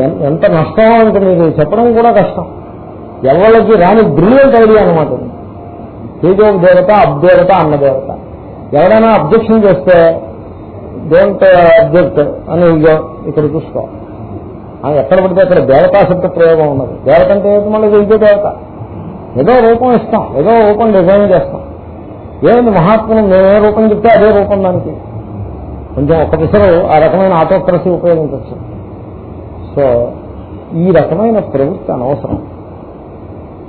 ఎంత నష్టం అంటే మీకు చెప్పడం కూడా కష్టం. ఎవరికి రాని బ్రిలియంట్ ఐడియా అనమాట తేజో దేవత అబ్దేవత అన్న దేవత ఎవరైనా అబ్జెక్షన్ చేస్తే డోంట్ అబ్జెక్ట్ అని ఇక్కడ చూసుకో. ఎక్కడ పడితే అక్కడ దేవతా శబ్ద ప్రయోగం ఉన్నది. దేవత అంటే మళ్ళీ ఇదే దేవత. ఏదో రూపం ఇస్తాం. ఏదో రూపం డిజైన్ చేస్తాం. ఏమైంది మహాత్ములు మేము రూపం చెప్తే అదే రూపం దానికి? కొంచెం ఒక పిసరు ఆ రకమైన ఆటోక్రసీ ఉపయోగించవచ్చు. సో ఈ రకమైన ప్రవృత్తి అనవసరం.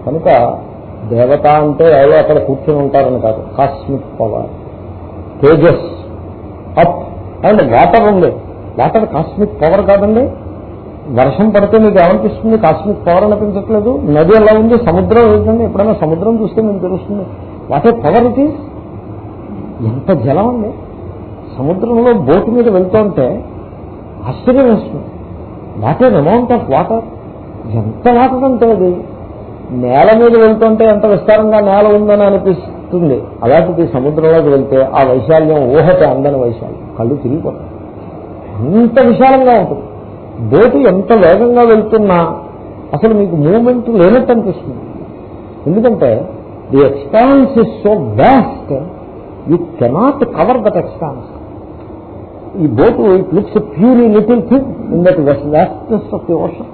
కనుక దేవత అంటే ఎవరో అక్కడ కూర్చొని ఉంటారని కాదు. Cosmic power. తేజస్. అప్. అండ్ వాటర్ ఉంది. వాటర్ కాస్మిక్ పవర్ కాదండి. వర్షం పడితే మీకు ఏమనిపిస్తుంది? కాస్మిక్ పవర్ అనిపించట్లేదు. నది ఎలా ఉంది? సముద్రం ఏంటండి? ఎప్పుడైనా సముద్రం చూస్తే మీకు తెలుస్తుంది. వాటే పవర్ ఇది ఎంత జలం అండి. సముద్రంలో బోటు మీద వెళ్తుంటే ఆశ్చర్యం వేస్తుంది. Water amount of water? ఎంత వాటర్ అంటే అది? నేల మీద వెళ్తుంటే ఎంత విస్తారంగా నేల ఉందని అనిపిస్తుంది. అలాంటిది సముద్రంలోకి వెళ్తే ఆ వైశాల్యం ఊహకి అందని వైశాల్యం. కళ్ళు తిరిగిపోతాయి. అంత విశాలంగా ఉంటుంది. బోటు ఎంత వేగంగా వెళ్తున్నా అసలు మీకు మూమెంట్ లేనట్టు అనిపిస్తుంది ఎందుకంటే the expanse is so vast you cannot cover that expanse ఈ boat it looks purely little thing in that vastness of the ocean?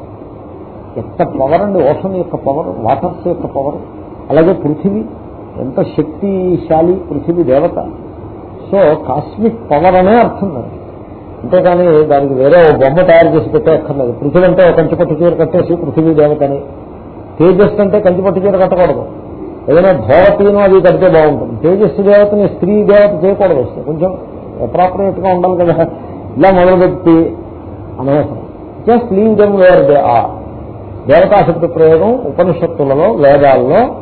ఎంత పవర్ అండి? ఓషన్ యొక్క పవర్ వాటర్స్ యొక్క పవర్. అలాగే పృథివీ ఎంత శక్తిశాలి పృథివీ దేవత. సో కాస్మిక్ పవర్ అనే అర్థం దానికి అంతేకాని దానికి వేరే బొమ్మ తయారు చేసి పెట్టే అక్కర్లేదు పృథివీ అంటే కంచిపట్టు చీర కట్టేసి పృథివీ దేవతని. తేజస్ అంటే కంచిపట్టు చీర కట్టకూడదు. ఏదైనా భోవతీనో అది కడితే బాగుంటుంది. తేజస్సు దేవతని స్త్రీ దేవత చేయకూడదు. కొంచెం అప్రాపరియేట్గా ఉండాలి కదా. ఇలా మొదలుపెట్టి అనవసరం. Just leave them where they ఆ దేవతాశక్తి ప్రయోగం ఉపనిషత్తులలో వేదాల్లో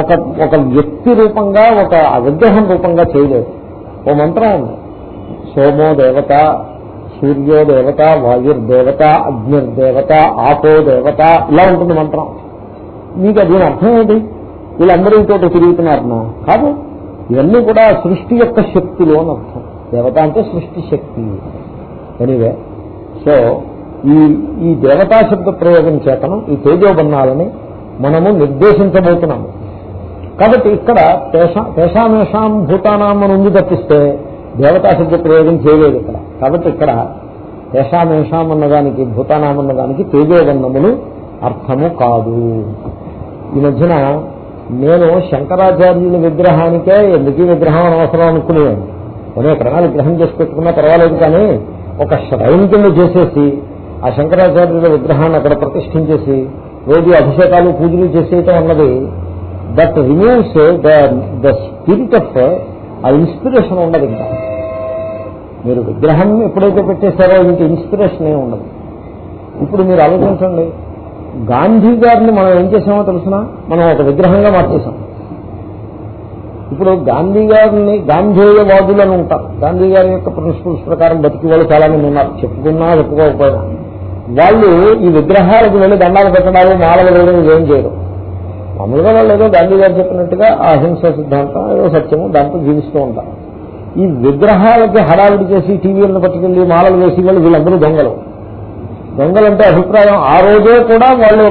ఒక ఒక వ్యక్తి రూపంగా ఒక విగ్రహం రూపంగా చేయలేదు. ఓ మంత్రం ఉంది. సోమో దేవత సూర్యో దేవత వాయుర్దేవత అగ్నిర్దేవత ఆపో దేవత ఇలా ఉంటుంది మంత్రం. మీకు దీని అర్థం ఏంటి? వీళ్ళందరూ ఇంకోటి తిరుగుతున్నారనా కాదు ఇవన్నీ కూడా సృష్టి యొక్క శక్తులు అని అర్థం. దేవత అంటే సృష్టి శక్తి. ఎనివే సో ఈ ఈ దేవతా శబ్ద ప్రయోగం చేతను ఈ తేజోబన్నాలని మనము నిర్దేశించబోతున్నాము. కాబట్టి ఇక్కడ తేషామేషాం భూతానాం అని ఉంది తప్పిస్తే దేవతా శబ్ద ప్రయోగం చేయలేదు ఇక్కడ. కాబట్టి ఇక్కడ తేషామేషాం అన్నదానికి భూతానాం అన్నదానికి తేజోబన్నములు అర్థము కాదు. ఈ మధ్యన నేను శంకరాచార్యుల విగ్రహానికే ఎందుకు విగ్రహం అనవసరం అనుకునేవాడు కొన్ని ప్రణాళిక విగ్రహం చేసి పెట్టుకున్నా పర్వాలేదు కానీ ఒక శ్రైన్ కింద చేసేసి ఆ శంకరాచార్యుల విగ్రహాన్ని అక్కడ ప్రతిష్ఠించేసి రోజు అభిషేకాలు పూజలు చేసేయటం అన్నది that removes the spirit of ఆ ఇన్స్పిరేషన్ ఉండదు ఇంకా. మీరు విగ్రహం ఎప్పుడైతే పెట్టేశారో ఇంక ఇన్స్పిరేషన్ ఏ ఉండదు. ఇప్పుడు మీరు ఆలోచించండి. గాంధీ గారిని మనం ఏం చేసామో తెలిసిన? మనం ఒక విగ్రహంగా మార్చేసాం ఇప్పుడు గాంధీ గారిని గాంధేయవాదులు అని ఉంటారు. గాంధీ గారి యొక్క ప్రిన్సిపల్స్ ప్రకారం బతికి వాళ్ళు చాలా మంది ఉన్నారు. చెప్పుకున్నా చెప్పుకోకపోయినా. వాళ్ళు ఈ విగ్రహాలకు వెళ్ళి దండాలు పెట్టడాలు మాలలు వేయడం ఏం చేయరు. మామూలుగా వాళ్ళు ఏదో గాంధీ గారు చెప్పినట్టుగా ఆ అహింస సిద్ధాంతం ఏదో సత్యము దాంతో జీవిస్తూ ఉంటారు. ఈ విగ్రహాలకి హడావిడి చేసి టీవీలను పట్టుకెళ్ళి మాలలు వేసి వాళ్ళు వీళ్ళందరూ దొంగలు. దొంగలంటే అభిప్రాయం ఆ రోజే కూడా వాళ్ళు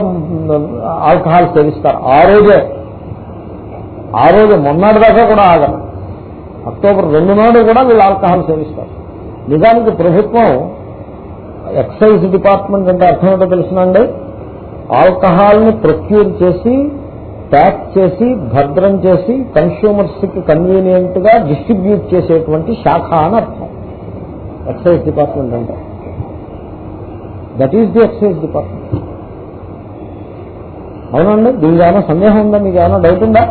ఆల్కహాల్ సేవిస్తారు. ఆ రోజే ఆ రోజు మొన్నటి దాకా కూడా ఆగరు అక్టోబర్ రెండు నాడు కూడా వీళ్ళు ఆల్కహాల్ సేవిస్తారు. నిజానికి ప్రభుత్వం ఎక్సైజ్ డిపార్ట్మెంట్ అంటే అర్థం ఏంటో తెలుసునండి ఆల్కహాల్ని ప్రొక్యూర్ చేసి ప్యాక్ చేసి భద్రం చేసి కన్స్యూమర్స్కి కన్వీనియంట్గా డిస్ట్రిబ్యూట్ చేసేటువంటి శాఖ అని అర్థం. ఎక్సైజ్ డిపార్ట్మెంట్ అంటే. That is the excise department. అవునండి దీనికి ఏమైనా సందేహం ఉందా? మీకు ఏమైనా డౌట్ ఉందా?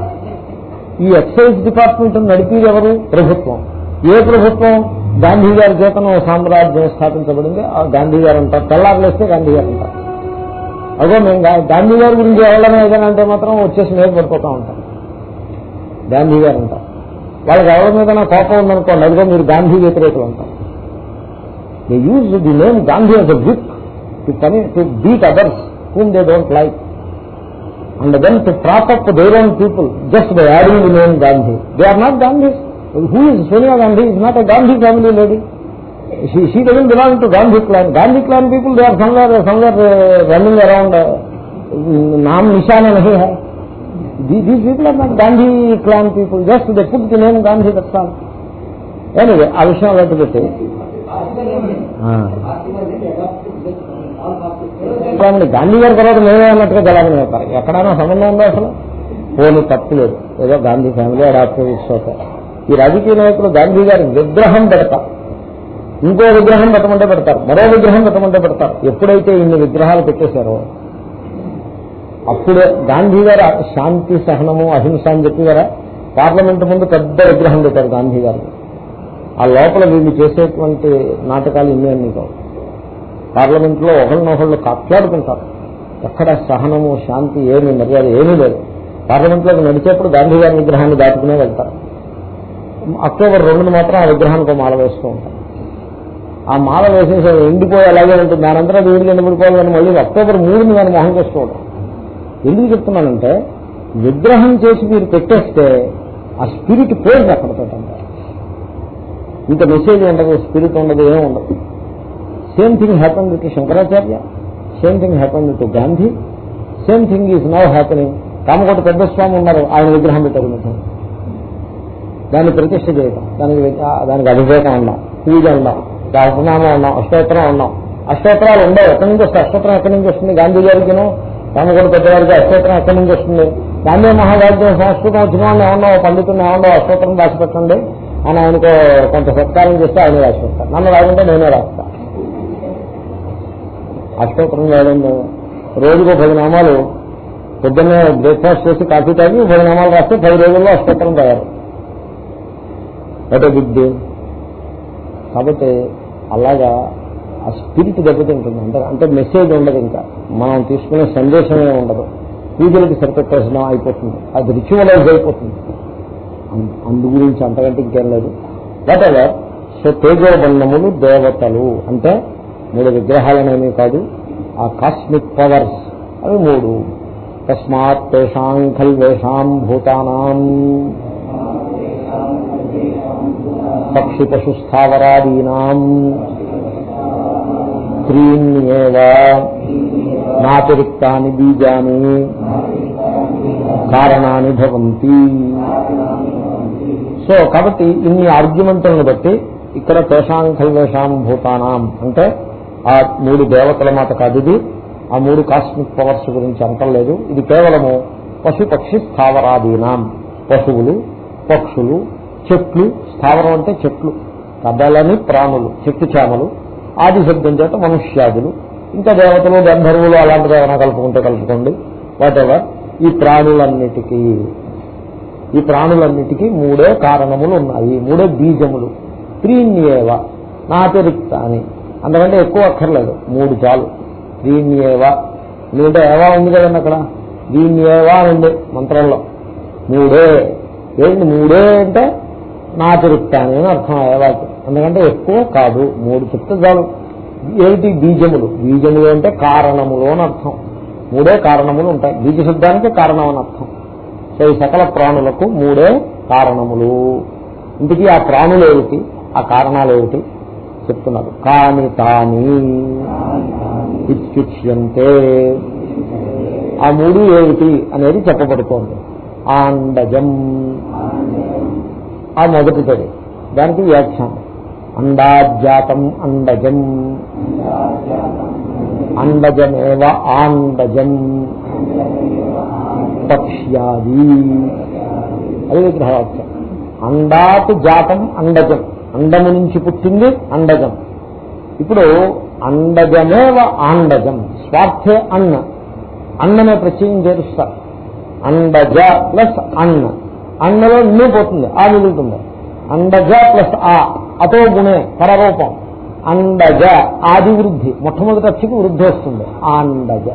ఈ ఎక్సైజ్ డిపార్ట్మెంట్ నడిపేది ఎవరు? ప్రభుత్వం. ఏ ప్రభుత్వం? గాంధీ గారి చేతను సామ్రాజ్యం స్థాపించబడింది. ఆ గాంధీ గారు అంటారు. తెల్లారులేస్తే గాంధీ గారు అంటారు. అదో మేము గాంధీ గారి గురించి ఎవరైనా ఏదైనా అంటే మాత్రం వచ్చేసి మీద పడిపోతూ ఉంటాం గాంధీ గారు అంటారు. వాళ్ళకి ఎవరి మీద కోపం ఉందనుకోండి అదిగో మీరు గాంధీ వ్యతిరేకులు అంటారు. They use the name Gandhi as a book to con to beat others whom they don't like and then to prop up their own people just by adding the name Gandhi they are not Gandhi who is Sonia Gandhi is not a Gandhi family lady she doesn't belong to Gandhi clan Gandhi clan people they are somewhere somewhere running around నామ్ నిశాన నహీ high these people are not Gandhi clan people just they put the name Gandhi that's all anyway ఆ విషయం అలాంటి పెట్టి గాంధీ గారి తర్వాత మేమే అన్నట్టుగా జలాభం అవుతారు ఎక్కడైనా సంబంధం ఉందో అసలు? పోనీ తప్పు లేదు. ఏదో గాంధీ ఫ్యామిలీ అడాప్ట్ తీసుకోక ఈ రాజకీయ నాయకులు గాంధీ గారి విగ్రహం పెడతారు. ఇంకో విగ్రహం పెట్టమంటే పెడతారు. మరో విగ్రహం పెట్టమంటే పెడతారు. ఎప్పుడైతే ఇన్ని విగ్రహాలు పెట్టేశారో అప్పుడే గాంధీ గారు శాంతి సహనము అహింస అని చెప్పి కదా పార్లమెంట్ ముందు పెద్ద విగ్రహం పెట్టారు గాంధీ గారు ఆ లోపల వీళ్ళు చేసేటువంటి నాటకాలు ఇన్ని అన్నీ కావు. పార్లమెంట్లో ఒకరినొకళ్ళు కాట్లాడుకుంటారు ఎక్కడ సహనము శాంతి ఏమి మర్యాద ఏమీ లేదు. పార్లమెంట్లోకి నడిచేప్పుడు గాంధీ గారి విగ్రహాన్ని దాటుకునే వెళ్తారు. అక్టోబర్ రెండున మాత్రం ఆ విగ్రహానికి మాల వేస్తూ ఉంటారు. ఆ మాల వేసేసి ఎండిపోయి అలాగే ఉంటుంది. దానంతా వీడికి ఎండిపోవాలి కానీ మళ్ళీ అక్టోబర్ మూడుని దాన్ని మొహం చేసుకోవడం ఎందుకు చెప్తున్నానంటే విగ్రహం చేసి మీరు పెట్టేస్తే ఆ స్పిరిట్ పేరు అక్కడ పెట్టండి ఇంకా మెసేజ్ ఉండదు స్పిరిట్ ఉండదు ఏమి ఉండదు. Same thing happened to Shankaracharya same thing happened to Gandhi same thing is now happening Kamakota పెద్ద స్వామి ఉన్నారు ఆయన విగ్రహం పెట్టారు మొత్తం దాన్ని ప్రతిష్ట చేయటం. దానికి దానికి అభిషేకం ఉన్నాం పూజ ఉన్నాం సహస్రనామం ఉన్నాం అష్టోత్తరం ఉన్నాం అష్టోత్తరాలు ఉండవు. ఎక్కడి నుంచి వస్తే అష్టోత్తరం ఎక్కడి నుంచి వస్తుంది? గాంధీ గారికిను? రామగోడ పెద్దవారికి అష్టోత్తరం ఎక్కడి నుంచి వస్తుంది? గాంధీ మహారాజ్యం సంస్కృతం వచ్చిన వాళ్ళు ఏమన్నా పండితులు ఏమన్నా అష్టోత్తరం రాసి పెట్టండి అని ఆయనకు కొంత సత్కారం చేస్తే ఆయన రాసి పెడతారు. నన్ను రాకుంటే నేనే రాస్తాను. అష్టోత్తరం రాయడం రోజుకు పది నామాలు. పొద్దున్నే బ్రేక్ఫాస్ట్ చేసి కాఫీ తాగి పది నామాలు రాస్తే పది రోజుల్లో అష్టోత్తరం తయారు. అదే బిగ్ కాబట్టి అలాగా ఆ స్పిరిట్ దెబ్బతింటుంది. అంటే అంటే మెసేజ్ ఉండదు ఇంకా. మనం తీసుకునే సందేశమే ఉండదు. పూజలకి సరిపెట్టేసిన అయిపోతుంది. అది రిచువలైజ్ అయిపోతుంది. అందు గురించి అంతకంటే ఇంకేం లేదు. వాట్ ఎవర్ సో తేజోబన్నములు దేవతలు. అంటే మూడు విగ్రహాలనేమీ కాదు ఆ కాస్మిక్ పవర్స్ అవి మూడు. తస్మాత్ తేషాం ఖల్వేషాం భూతానాం. పక్షి పశు స్థావరాదీనాం త్రీణ్యేవ నాతిరిక్తాని బీజాని కారణాన్ని భవంతి. సో కాబట్టి ఇన్ని ఆర్గ్యుమెంట్లను బట్టి ఇక్కడ తేషాం ఖల్వేషాం భూతానాం అంటే ఆ మూడు దేవతల మాట కాదు ఇది. ఆ మూడు కాస్మిక్ పవర్స్ గురించి అంటలేదు ఇది కేవలము పశుపక్షి పక్షి పశువులు పక్షులు చెట్లు. స్థావరం అంటే చెట్లు. కదలని ప్రాణులు చెట్టు చేమలు ఆది శబ్దం చేత మనుష్యాదులు. ఇంకా దేవతలు గంధర్వులు అలాంటివి ఏమైనా కలుపుకుంటే కలుపుకోండి. వాటెవర్ ఈ ప్రాణులన్నిటికీ ఈ ప్రాణులన్నిటికీ మూడే కారణములు ఉన్నాయి. మూడే బీజములు. త్రీన్యేవ. నాతిరిక్త అని అంతకంటే ఎక్కువ అక్కర్లేదు. మూడు చాలు. దీన్యేవా. ఎందుకంటే ఏవా ఉంది కదండి అక్కడ? దీన్యేవా అని ఉంది మంత్రంలో. మూడే. ఏంటి మూడే అంటే? నా నాతిరిక్తాని అని అర్థం ఏవాకి. ఎందుకంటే ఎక్కువ కాదు. మూడు చెప్తే చాలు. ఏమిటి బీజములు? బీజములు అంటే కారణములు అని అర్థం. మూడే కారణములు ఉంటాయి. బీజ శబ్దానికి కారణం అని అర్థం. సో ఈ సకల ప్రాణులకు మూడే కారణములు. ఇంటికి ఆ ప్రాణులు ఏమిటి? ఆ కారణాలు ఏమిటి? చెప్తున్నారు. కాని తాని ఇచ్చుచ్యంతే. ఆ మూడు ఏమిటి అనేది చెప్పబడుతోంది. ఆండజం. ఆ మొదటిది దానికి వ్యాఖ్యానం. అండాజాతం అండజం. అండజమేవ ఆండజం. పక్ష్యాది. అది విగ్రహవాక్యం అండాత్ జాతం అండజం. అండము నుంచి పుట్టింది అండజం. ఇప్పుడు అండజమేవ ఆండజం స్వార్థే అన్న. అన్ననే ప్రత్యయం చేరుస్తారు. అండజ ప్లస్ అన్న. అన్నలో నీ పోతుంది ఆ మిగులుతుంది అండజ ప్లస్ ఆ అతో గుణే పరరూపం. అండజ ఆది వృద్ధి మొట్టమొదటి అచ్చికి వృద్ధి వస్తుంది ఆండజ.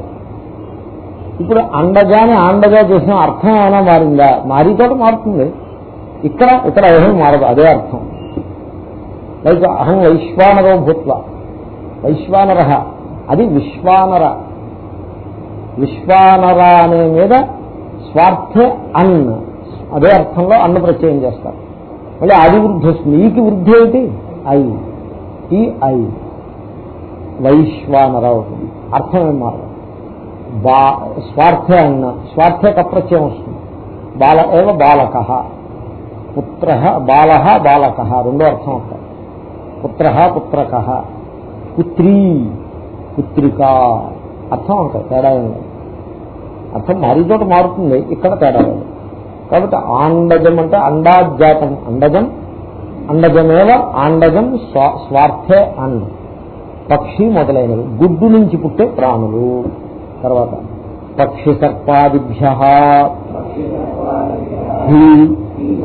ఇప్పుడు అండజాని ఆండజా చేసిన అర్థం ఏమైనా మారిందా? మారితోటి మారుతుంది. ఇక్కడ ఇక్కడ ఏమీ మారదు అదే అర్థం. లైక్ అహం వైశ్వానరో భూత్వ. వైశ్వానర. అది విశ్వానర. విశ్వానర అనే మీద స్వార్థే అన్. అదే అర్థంలో అన్న ప్రత్యయం చేస్తారు. మళ్ళీ ఆది వృద్ధి వస్తుంది. ఈకి వృద్ధి ఏమిటి? ఐ. ఈ ఐ. వైశ్వానర అవుతుంది. అర్థం ఏం మారదు. బా స్వార్థే అన్న స్వార్థే కప్రత్యయం వస్తుంది. బాల ఏవ బాలక. పుత్ర బాల బాలక. రెండో అర్థం అవుతాయి పుత్ర పుత్రక. పుత్రీ పుత్రిక. అర్థం అవుతాయి తేడా అర్థం మారి చోట మారుతుంది ఇక్కడ తేడా లేదు. కాబట్టి ఆండజం అంటే అండాజాతం అండజం. అండజమేవ ఆండజం స్వార్థే అన్న పక్షి మొదలైనవి గుడ్డు నుంచి పుట్టే ప్రాణులు. తర్వాత పక్షి సర్పాదిభ్య.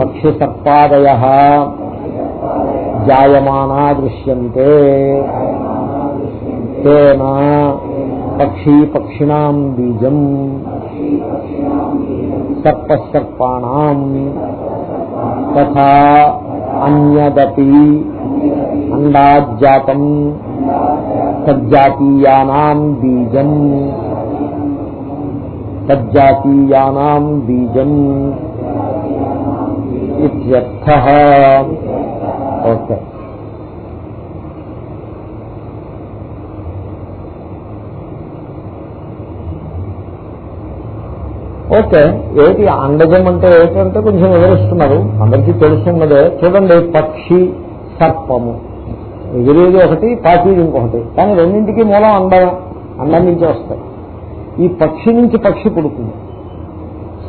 పక్షి సర్పాదయ. జాయమానా దృశ్యంతే తేన పక్షీ పక్షిణాం బీజం సర్పసర్పాణం తథా అన్యదపి అండాజాతం తజ్జాతీయానాం బీజం తజ్జాతీయానాం బీజం ఇత్యర్థ ఓకే. ఓకే ఏమిటి అండజం అంటే ఏమిటంటే కొంచెం వివరిస్తున్నారు. అందరికీ తెలుసున్నదే. చూడండి పక్షి సర్పము. ఎగిరేది ఒకటి పాకేది ఇంకొకటి. కానీ రెండింటికి మూలం అండం అండం నుంచి వస్తాయి. ఈ పక్షి నుంచి పక్షి పుడుతుంది.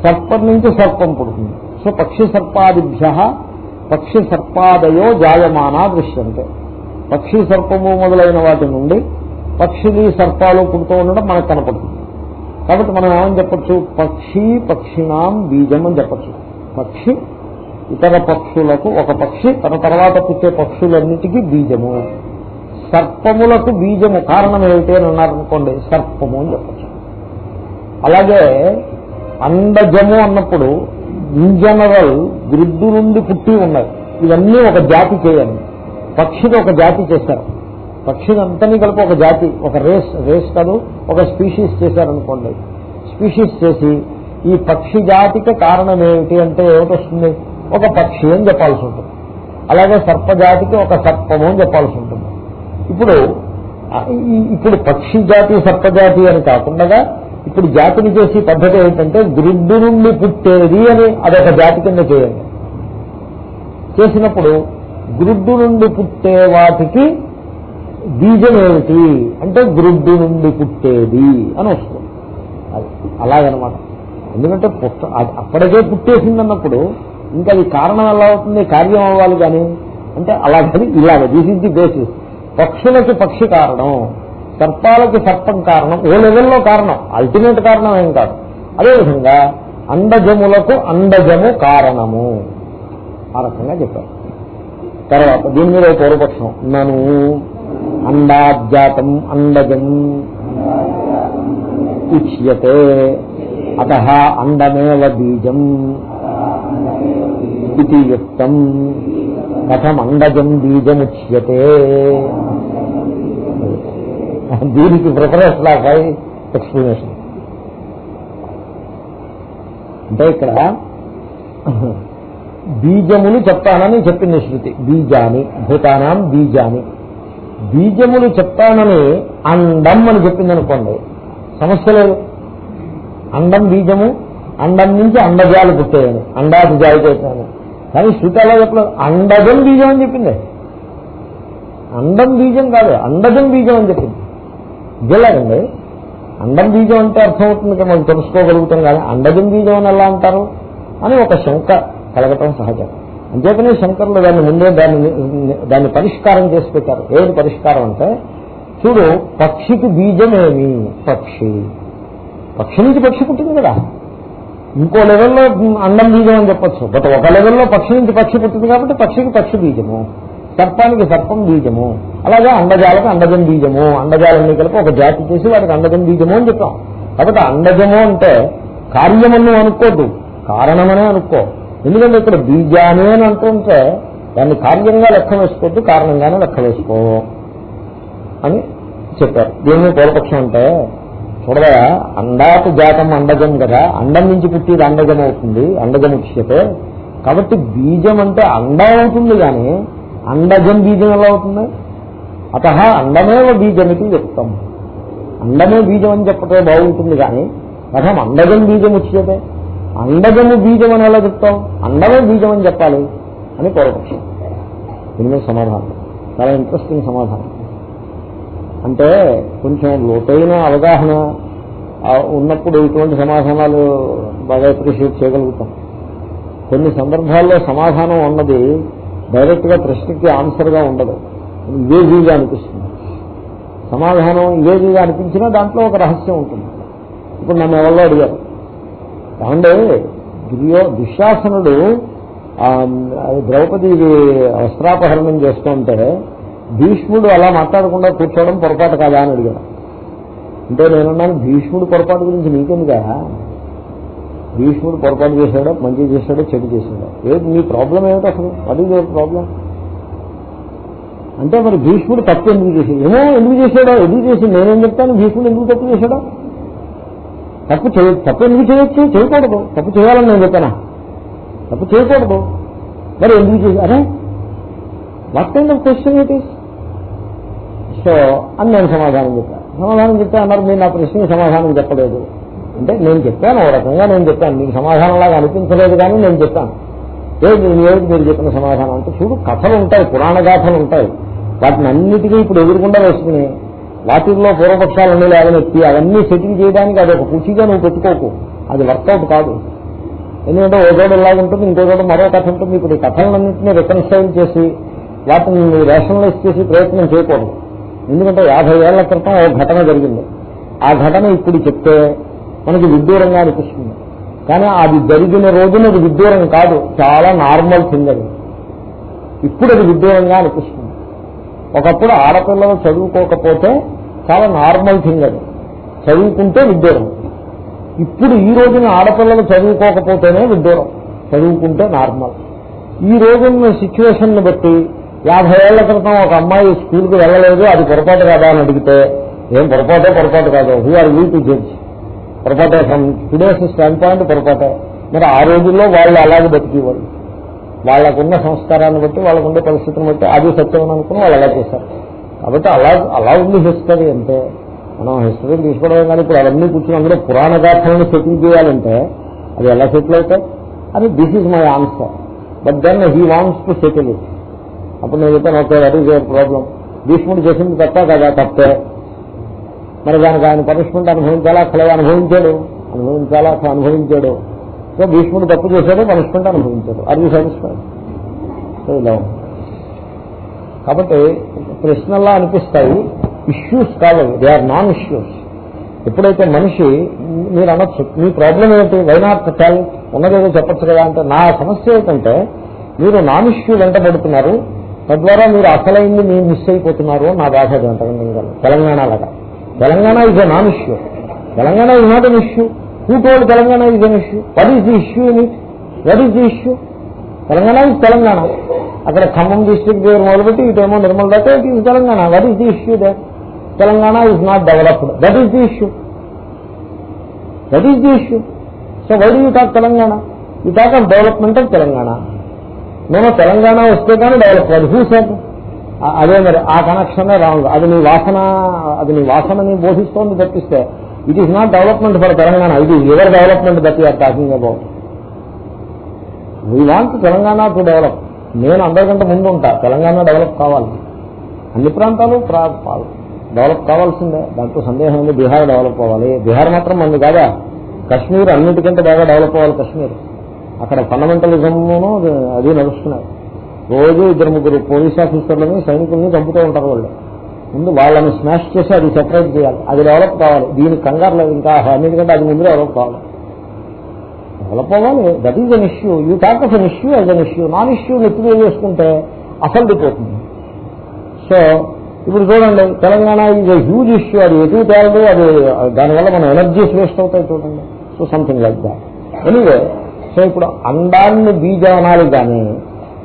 సర్పం నుంచి సర్పం పుడుతుంది. సో పక్షి సర్పాదిభ్య పక్షి సర్పాదయో జాయమానా దృశ్యంతే. పక్షి సర్పము మొదలైన వాటి నుండి పక్షిని సర్పాలు పుడుతూ ఉండడం మనకు కనపడుతుంది. కాబట్టి మనం ఏమని చెప్పచ్చు? పక్షి పక్షినాం బీజం అని చెప్పచ్చు. పక్షి ఇతర పక్షులకు ఒక పక్షి తన తర్వాత పుట్టే పక్షులన్నిటికీ బీజము. సర్పములకు బీజము కారణం ఏమిటి అని అన్నారనుకోండి సర్పము అని చెప్పచ్చు. అలాగే అండజము అన్నప్పుడు ఇన్ జనరల్ గ్రిడ్డు నుండి పుట్టి ఉన్నాయి ఇవన్నీ ఒక జాతి చేయండి పక్షిని ఒక జాతి చేశారు పక్షిని అంతని కలిపి ఒక జాతి ఒక రేస్ రేస్ కాదు ఒక స్పీషీస్ చేశారనుకోండి స్పీషీస్ చేసి ఈ పక్షి జాతికి కారణం ఏమిటి అంటే ఏమిటి వస్తుంది ఒక పక్షి అని చెప్పాల్సి ఉంటుంది అలాగే సర్పజాతికి ఒక సర్పము అని చెప్పాల్సి ఉంటుంది ఇప్పుడు ఇప్పుడు పక్షి జాతి సర్పజాతి అని కాకుండా ఇప్పుడు జాతిని చేసే పద్ధతి ఏంటంటే గ్రుడ్డు నుండి పుట్టేది అని అదొక జాతి కింద చేయండి. చేసినప్పుడు గ్రుడ్డు నుండి పుట్టే వాటికి బీజం ఏమిటి? అంటే గ్రుడ్డు నుండి పుట్టేది అని వస్తుంది. అది అలాగనమాట. ఎందుకంటే పుట్ట అది అప్పటికే పుట్టేసిందన్నప్పుడు ఇంకా అది కారణం ఎలా అవుతుంది కార్యం అవ్వాలి కానీ? అంటే అలాగని ఇలాగ దిస్ ఇస్ ది బేసిస్ పక్షులకి పక్షి కారణం. సర్పాలకి సర్పం కారణం ఏ లెవెల్లో కారణం? అల్టిమేట్ కారణం ఏం కాదు. అదేవిధంగా అండజములకు అండజము కారణము. ఆ రకంగా చెప్పారు. తర్వాత దీని మీద పూర్వపక్షం. నను అండాజాతం అండజం ఉచ్యతే అత అండమేవ బీజం ఇది యుక్తం. కథం అండజం బీజముచ్యతే. దీనికి ప్రిఫరెన్స్ ఆఫ్ ఐ ఎక్స్ప్లెనేషన్ అంటే ఇక్కడ బీజములు చెప్తానని చెప్పింది శృతి. బీజాని భూతానాం బీజాని. బీజములు చెప్తానని అండం అని చెప్పింది అనుకోండి సమస్య లేదు. అండం బీజము అండం నుంచి అండజాలు పుట్టాయని అండాది జాయి చేశాను. కానీ శృతి అలా చెప్పలేదు. అండజం బీజం అని చెప్పింది. అండం బీజం కాదు అండజం బీజం అని చెప్పింది. ఇదేలాగండి. అండం బీజం అంటే అర్థమవుతుంది కదా మనం తెలుసుకోగలుగుతాం కానీ అండజం బీజం అని ఎలా అంటారు? అని ఒక శంక కలగటం సహజం. అంచేతనే శంకర్లు దాన్ని ముందే దాన్ని దాన్ని పరిష్కారం చేసి పెట్టారు. ఏది పరిష్కారం అంటే చూడు పక్షికి బీజమేమి? పక్షి. పక్షి నుంచి పక్షి పుట్టింది కదా. ఇంకో లెవెల్లో అండం బీజం అని చెప్పొచ్చు. బట్ ఒక లెవెల్లో పక్షి నుంచి పక్షి పుట్టింది కాబట్టి పక్షికి పక్షి బీజము. సర్పానికి సర్పం బీజము. అలాగే అండజాలకు అండజం బీజము. అండజాలన్నీ కలిపి ఒక జాతి చేసి వాటికి అండజం బీజము అని చెప్పాం. కాబట్టి అండజము అంటే కార్యమని అనుకోద్దు. కారణమనే అనుకో. ఎందుకంటే ఇక్కడ బీజాని అని అంటుంటే దాన్ని కార్యంగా లెక్క వేసుకోవద్దు కారణంగానే లెక్క వేసుకో అని చెప్పారు. దీన్ని పూర్వపక్షం అంటే చూడగా అండాకు జాతం అండజం కదా. అండం నుంచి పుట్టిది అండజం అవుతుంది అండజం ఇచ్చితే. కాబట్టి బీజం అంటే అండం అవుతుంది కానీ అండజం బీజం ఎలా అవుతుంది? అత అండమేవ బీజమితి చెప్తాం అండమే బీజం అని చెప్పటమే బాగుంటుంది కానీ కథం అండజం బీజం వచ్చేదే. అండజము బీజం అని ఎలా చెప్తాం? అండమే బీజం అని చెప్పాలి అని పూర్వపక్షం దీని మీద సమాధానం. చాలా ఇంట్రెస్టింగ్ సమాధానం. అంటే కొంచెం లోతైన అవగాహన ఉన్నప్పుడు ఇటువంటి సమాధానాలు బాగా అప్రిషియేట్ చేయగలుగుతాం. కొన్ని సందర్భాల్లో సమాధానం ఉన్నది డైరెక్ట్గా ప్రశ్నకి ఆన్సర్గా ఉండదు. ఇవేజీగా అనిపిస్తుంది. సమాధానం ఇవేజీగా అనిపించినా దాంట్లో ఒక రహస్యం ఉంటుంది. ఇప్పుడు నన్ను ఎవరో అడిగారు. ఏమంటే దుర్యో దుశ్శాసనుడు ద్రౌపది వస్త్రాపహరణం చేస్తుంటే భీష్ముడు అలా మాట్లాడకుండా కూర్చోవడం పొరపాటు కాదా అని అడిగాడు అంటే నేనున్నాను భీష్ముడు పొరపాటు గురించి నీకెందుగా భీష్ముడు పొరపాటు చేశాడో మంచి చేశాడో చెడు చేశాడో. ఏది నీ ప్రాబ్లం ఏమిటి అసలు? అది ప్రాబ్లం? అంటే మరి భీష్ముడు తప్పు ఎందుకు చేశాడు? ఏమో ఎందుకు చేశాడో? ఎందుకు చేసి నేనేం చెప్తాను? భీష్ముడు ఎందుకు తప్పు చేశాడో? తప్పు చేయ తప్పు ఎందుకు చేయొచ్చు? చేయకూడదు. తప్పు చేయాలని నేను చెప్పానా? తప్పు చేయకూడదు. మరి ఎందుకు చేసి అరే what kind of question it is so అని నేను సమాధానం చెప్పాను. సమాధానం చెప్తే అన్నారు మీరు నా ప్రశ్నకి సమాధానం చెప్పలేదు. అంటే నేను చెప్పాను ఓ రకంగా నేను చెప్పాను. మీకు సమాధానంలాగా అనిపించలేదు కానీ నేను చెప్పాను. ఏది ఏది మీరు చెప్పిన సమాధానం? అంటే చూడు కథలు ఉంటాయి పురాణ గాథలు ఉంటాయి. వాటిని అన్నిటికీ ఇప్పుడు ఎదురుకుండా వేసుకుని వాటిల్లో పూర్వపక్షాలన్నీ లేవనెత్తి అవన్నీ సెటిల్ చేయడానికి అది ఒక కుషిగా నువ్వు పెట్టుకోకు. అది వర్కౌట్ కాదు. ఎందుకంటే ఓ చోట ఇలాగ ఉంటుంది ఇంకో చోట మరో కథ ఉంటుంది. ఇప్పుడు ఈ కథలన్నింటినీ రికన్స్టైల్ చేసి వాటిని రేషనలైజ్ చేసి ప్రయత్నం చేయకూడదు. ఎందుకంటే యాభై ఏళ్ళ క్రితం ఓ ఘటన జరిగింది. ఆ ఘటన ఇప్పుడు చెప్తే మనకి విడ్డూరంగా అనిపిస్తుంది కానీ అది జరిగిన రోజున అది విడ్డూరం కాదు. చాలా నార్మల్ థింగ్ అది. ఇప్పుడు అది విడ్డూరంగా అనిపిస్తుంది ఒకప్పుడు ఆడపిల్లలు చదువుకోకపోతే చాలా నార్మల్ థింగ్ అది. చదువుకుంటే విడ్డూరం. ఇప్పుడు ఈ రోజున ఆడపిల్లలు చదువుకోకపోతేనే విడ్డూరం. చదువుకుంటే నార్మల్. ఈ రోజున్న సిచ్యువేషన్ని బట్టి యాభై ఏళ్ళ క్రితం ఒక అమ్మాయి స్కూల్కి వెళ్ళలేదు అది పొరపాటు కాదా అని అడిగితే ఏం పొరపాటే పొరపాటు కాదు. Who are you to judge పొరపాటే ఫ్రమ్ టుడేస్ స్టాండ్ పాయింట్ పొరపాటే. మరి ఆ రోజుల్లో వాళ్ళు అలాగే బతికేవాళ్ళు వాళ్ళకున్న సంస్కారాన్ని బట్టి వాళ్ళకుండే పరిస్థితిని బట్టి అది సత్యం అనుకుని వాళ్ళు అలా చేశారు. కాబట్టి అలా అలా ఉంది హిస్టరీ అంటే మనం హిస్టరీని తీసుకోవడం కానీ ఇప్పుడు అవన్నీ కూర్చుని అందులో పురాణ గాథలను సెటిల్ చేయాలంటే అది ఎలా సెటిల్ అవుతాయి? అది this is my answer but then he wants to settle it అప్పుడు నేను చెప్పాను okay that is your problem భీష్ముడు చేసింది తప్ప కదా? తప్పే. మరి దానికి ఆయన పనిష్మెంట్ అనుభవించాలా అసలు అనుభవించాడు? అనుభవించాలా అసలు అనుభవించాడు? సో భీష్ముడు తప్పు చేశాడు పనిష్మెంట్ అనుభవించాడు. అది సాటిస్ఫైడ్ సో ఇలా ఉంది. కాబట్టి ప్రశ్నల్లా అనిపిస్తాయి ఇష్యూస్ కావాలి దే ఆర్ నాన్ ఇష్యూస్ ఎప్పుడైతే మనిషి మీరు అనొచ్చు మీ ప్రాబ్లం ఏంటి వైనాట్ టెల్ ఉన్నదేదో చెప్పచ్చు కదా అంటే నా సమస్య ఏంటంటే మీరు నాన్ ఇష్యూ వెంటబడుతున్నారు తద్వారా మీరు అసలైంది మీరు మిస్ అయిపోతున్నారు నా బాధ అది అంతకంటే తెలంగాణ లాగా. Telangana is an issue Telangana is not an issue who told Telangana is an issue what is the issue in it what is the issue Telangana is Telangana. అక్కడ ఖమ్మం డిస్ట్రిక్ట్ దగ్గర మొదలుపెట్టి ఇటేమో నిర్మల్ దాకా it is Telangana. What is the issue they Telangana is not developed that is the issue that is the issue so why you talk Telangana? You talk of development of Telangana. మేము తెలంగాణ వస్తే కానీ డెవలప్ కాదు. హూ సార్ అదే మరి ఆ కనెక్షనే రాంగ్ అది నీ వాసన అది నీ వాసనని బోధిస్తోంది తప్పిస్తే it is not development for Telangana. ఇది your development that you're talking about we want Telangana to develop నేను అందరికంటే ముందు ఉంటా. తెలంగాణ డెవలప్ కావాలి. అన్ని ప్రాంతాలు డెవలప్ కావాల్సిందే. దాంట్లో సందేహం ఉంది. బీహార్ డెవలప్ అవ్వాలి. బీహార్ మాత్రం మంది కాదా? కశ్మీర్ అన్నిటికంటే బాగా డెవలప్ అవ్వాలి కశ్మీర్. అక్కడ ఫండమెంటలిజంను అది నడుస్తున్నాయి రోజు ఇద్దరు ముగ్గురు పోలీస్ ఆఫీసర్లని సైనికుల్ని చంపుతూ ఉంటారు వాళ్ళు. ముందు వాళ్ళని స్మాష్ చేసి అది సెపరేట్ చేయాలి. అది డెవలప్ కావాలి. దీని కంగారు లేదు. ఇంకా అన్నిటికంటే అది ముందు డెవలప్ కావాలి. డెవలప్ అవ్వాలి. That is an issue you talk as an issue as an issue non issue నెత్తిమీద చేసుకుంటే అసలుడిపోతుంది సో ఇప్పుడు చూడండి Telangana is a huge issue అది ఎటు తేలదు? అది దానివల్ల మన ఎనర్జీస్ వేస్ట్ అవుతాయి చూడండి. So something like that anyway so ఇప్పుడు అండాన్ని బీజ అనాలి కానీ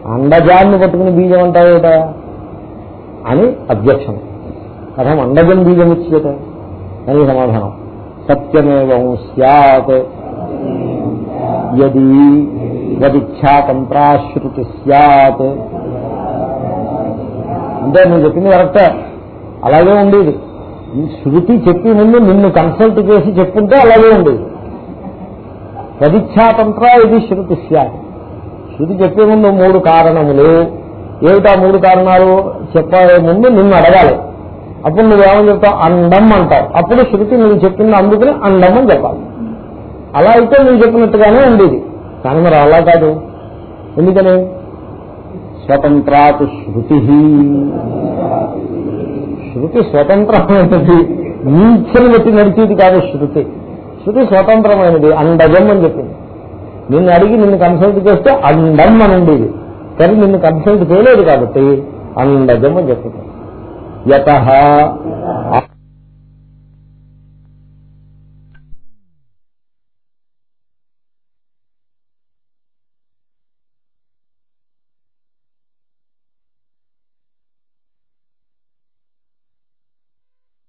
అండజాన్ని పట్టుకుని బీజం అంటావేట? అని అధ్యక్షం కథం అండజం బీజం ఇచ్చేట. అని సమాధానం. సత్యమేవం సత్ యది యదిచ్ఛాతంత్రాశ్రుతి సత్ అంటే నేను చెప్పింది కరెక్టే. అలాగే ఉండేది. ఈ శృతి చెప్పి ముందు నిన్ను కన్సల్ట్ చేసి చెప్పుంటే అలాగే ఉండేది. తదిచ్ఛాతంత్ర ఇది శృతి స్యాత్. శృతి చెప్పే ముందు మూడు కారణములు. ఏమిటా మూడు కారణాలు? చెప్పే ముందు నిన్ను అడగాలి. అప్పుడు నువ్వేమని చెప్తావు? అండం అంటావు అప్పుడు శృతి నువ్వు చెప్పింది అందుకని అండం అని చెప్పాలి. అలా అయితే నువ్వు చెప్పినట్టుగానే ఉండేది. కానీ మరి అలా కాదు. ఎందుకని? స్వతంత్రాత్ శృతి. శృతి స్వతంత్రమైనది. నీచని బట్టి నడిచేది కాదు శృతి. శృతి స్వతంత్రమైనది. అండజం అని చెప్పింది. నిన్ను అడిగి నిన్ను కన్సల్ట్ చేస్తే అండం అని ఉండేది కానీ నిన్ను కన్సల్ట్ చేయలేదు కాబట్టి అండజం అని చెప్పింది యత